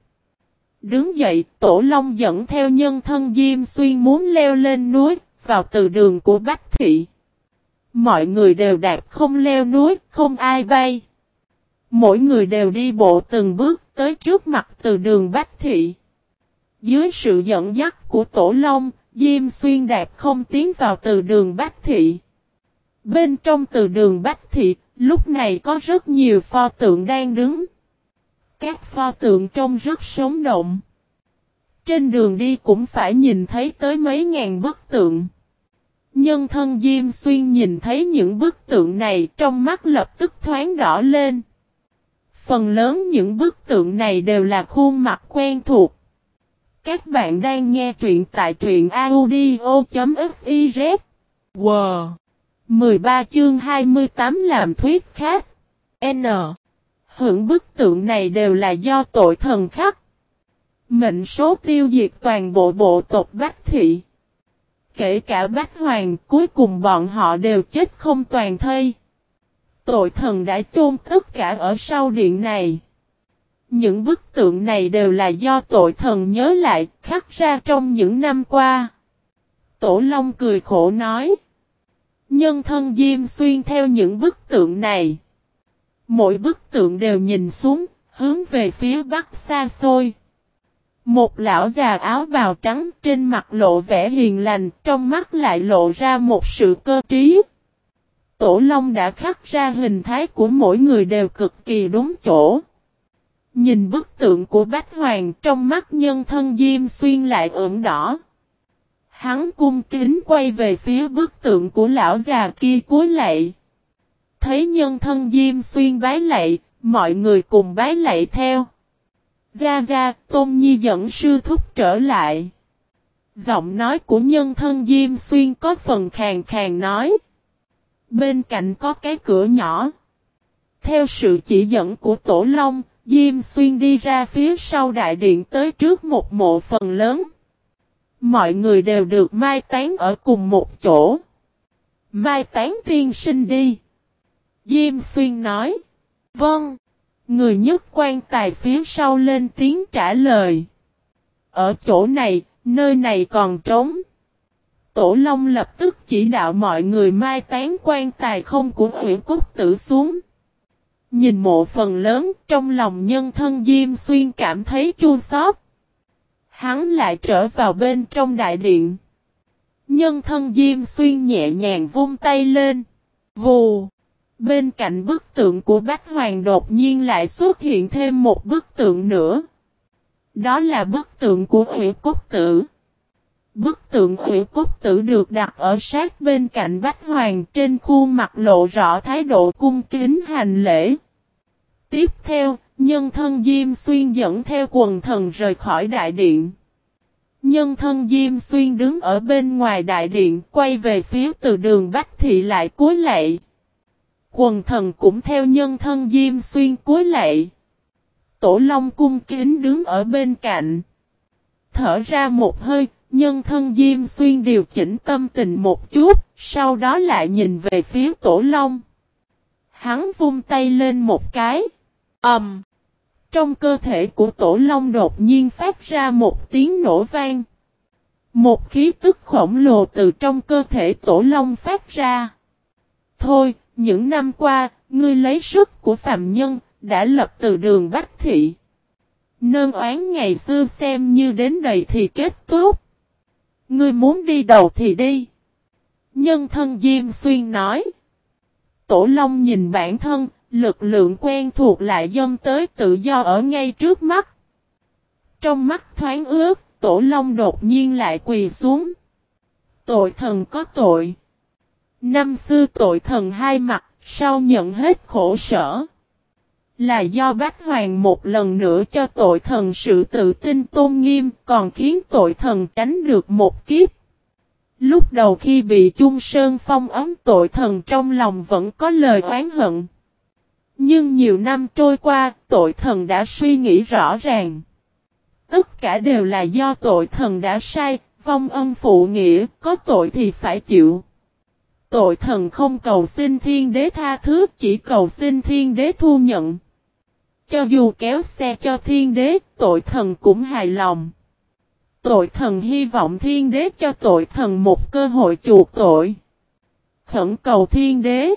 Đứng dậy, Tổ Long dẫn theo nhân thân Diêm Xuyên muốn leo lên núi, vào từ đường của Bách Thị. Mọi người đều đạp không leo núi, không ai bay. Mỗi người đều đi bộ từng bước tới trước mặt từ đường Bách Thị. Dưới sự dẫn dắt của Tổ Long, Diêm Xuyên đạp không tiến vào từ đường Bách Thị. Bên trong từ đường Bách Thị, lúc này có rất nhiều pho tượng đang đứng. Các pho tượng trông rất sống động. Trên đường đi cũng phải nhìn thấy tới mấy ngàn bức tượng. Nhân thân Diêm Xuyên nhìn thấy những bức tượng này trong mắt lập tức thoáng đỏ lên. Phần lớn những bức tượng này đều là khuôn mặt quen thuộc. Các bạn đang nghe truyện tại truyện audio.fiz. Wow! 13 chương 28 làm thuyết khác. N. Hưởng bức tượng này đều là do tội thần khắc. Mệnh số tiêu diệt toàn bộ bộ tộc Bách Thị. Kể cả Bách Hoàng cuối cùng bọn họ đều chết không toàn thây. Tội thần đã chôn tất cả ở sau điện này. Những bức tượng này đều là do tội thần nhớ lại, khắc ra trong những năm qua. Tổ Long cười khổ nói. Nhân thân Diêm Xuyên theo những bức tượng này. Mỗi bức tượng đều nhìn xuống, hướng về phía bắc xa xôi. Một lão già áo bào trắng trên mặt lộ vẻ hiền lành, trong mắt lại lộ ra một sự cơ trí. Tổ Long đã khắc ra hình thái của mỗi người đều cực kỳ đúng chỗ. Nhìn bức tượng của Bách Hoàng trong mắt nhân thân Diêm Xuyên lại ửng đỏ. Hắn cung kính quay về phía bức tượng của lão già kia cúi lạy. Thấy nhân thân Diêm Xuyên bái lạy, mọi người cùng bái lạy theo. Gia Gia, Tôn Nhi dẫn sư thúc trở lại. Giọng nói của nhân thân Diêm Xuyên có phần khàn khàn nói. Bên cạnh có cái cửa nhỏ. Theo sự chỉ dẫn của Tổ Long, Diêm Xuyên đi ra phía sau đại điện tới trước một mộ phần lớn. Mọi người đều được mai tán ở cùng một chỗ. Mai tán tiên sinh đi. Diêm Xuyên nói. Vâng. Người nhất quan tài phía sau lên tiếng trả lời. Ở chỗ này, nơi này còn trống. Tổ Long lập tức chỉ đạo mọi người mai tán quan tài không của huyện cốt tử xuống. Nhìn mộ phần lớn trong lòng nhân thân Diêm Xuyên cảm thấy chua xót. Hắn lại trở vào bên trong đại điện. Nhân thân Diêm Xuyên nhẹ nhàng vung tay lên. Vù! Bên cạnh bức tượng của Bách Hoàng đột nhiên lại xuất hiện thêm một bức tượng nữa. Đó là bức tượng của Hủy Cốt Tử. Bức tượng Hủy Cốt Tử được đặt ở sát bên cạnh Bách Hoàng trên khuôn mặt lộ rõ thái độ cung kính hành lễ. Tiếp theo, nhân thân Diêm Xuyên dẫn theo quần thần rời khỏi đại điện. Nhân thân Diêm Xuyên đứng ở bên ngoài đại điện quay về phía từ đường Bách Thị lại cúi lạy. Quần thần cũng theo nhân thân Diêm Xuyên cuối lệ Tổ Long cung kính đứng ở bên cạnh. Thở ra một hơi, nhân thân Diêm Xuyên điều chỉnh tâm tình một chút, sau đó lại nhìn về phía Tổ Long. Hắn vung tay lên một cái. ầm, um, Trong cơ thể của Tổ Long đột nhiên phát ra một tiếng nổ vang. Một khí tức khổng lồ từ trong cơ thể Tổ Long phát ra. Thôi, những năm qua, ngươi lấy sức của phạm nhân, đã lập từ đường Bách Thị. Nơn oán ngày xưa xem như đến đầy thì kết thúc. Ngươi muốn đi đầu thì đi. Nhân thân Diêm Xuyên nói. Tổ Long nhìn bản thân, lực lượng quen thuộc lại dâng tới tự do ở ngay trước mắt. Trong mắt thoáng ướt, Tổ Long đột nhiên lại quỳ xuống. Tội thần có tội. Năm xưa tội thần hai mặt, sau nhận hết khổ sở. Là do bách hoàng một lần nữa cho tội thần sự tự tin tôn nghiêm, còn khiến tội thần tránh được một kiếp. Lúc đầu khi bị chung sơn phong ấm tội thần trong lòng vẫn có lời oán hận. Nhưng nhiều năm trôi qua, tội thần đã suy nghĩ rõ ràng. Tất cả đều là do tội thần đã sai, vong ân phụ nghĩa, có tội thì phải chịu. Tội thần không cầu xin thiên đế tha thứ, chỉ cầu xin thiên đế thu nhận. Cho dù kéo xe cho thiên đế, tội thần cũng hài lòng. Tội thần hy vọng thiên đế cho tội thần một cơ hội chuộc tội. Khẩn cầu thiên đế.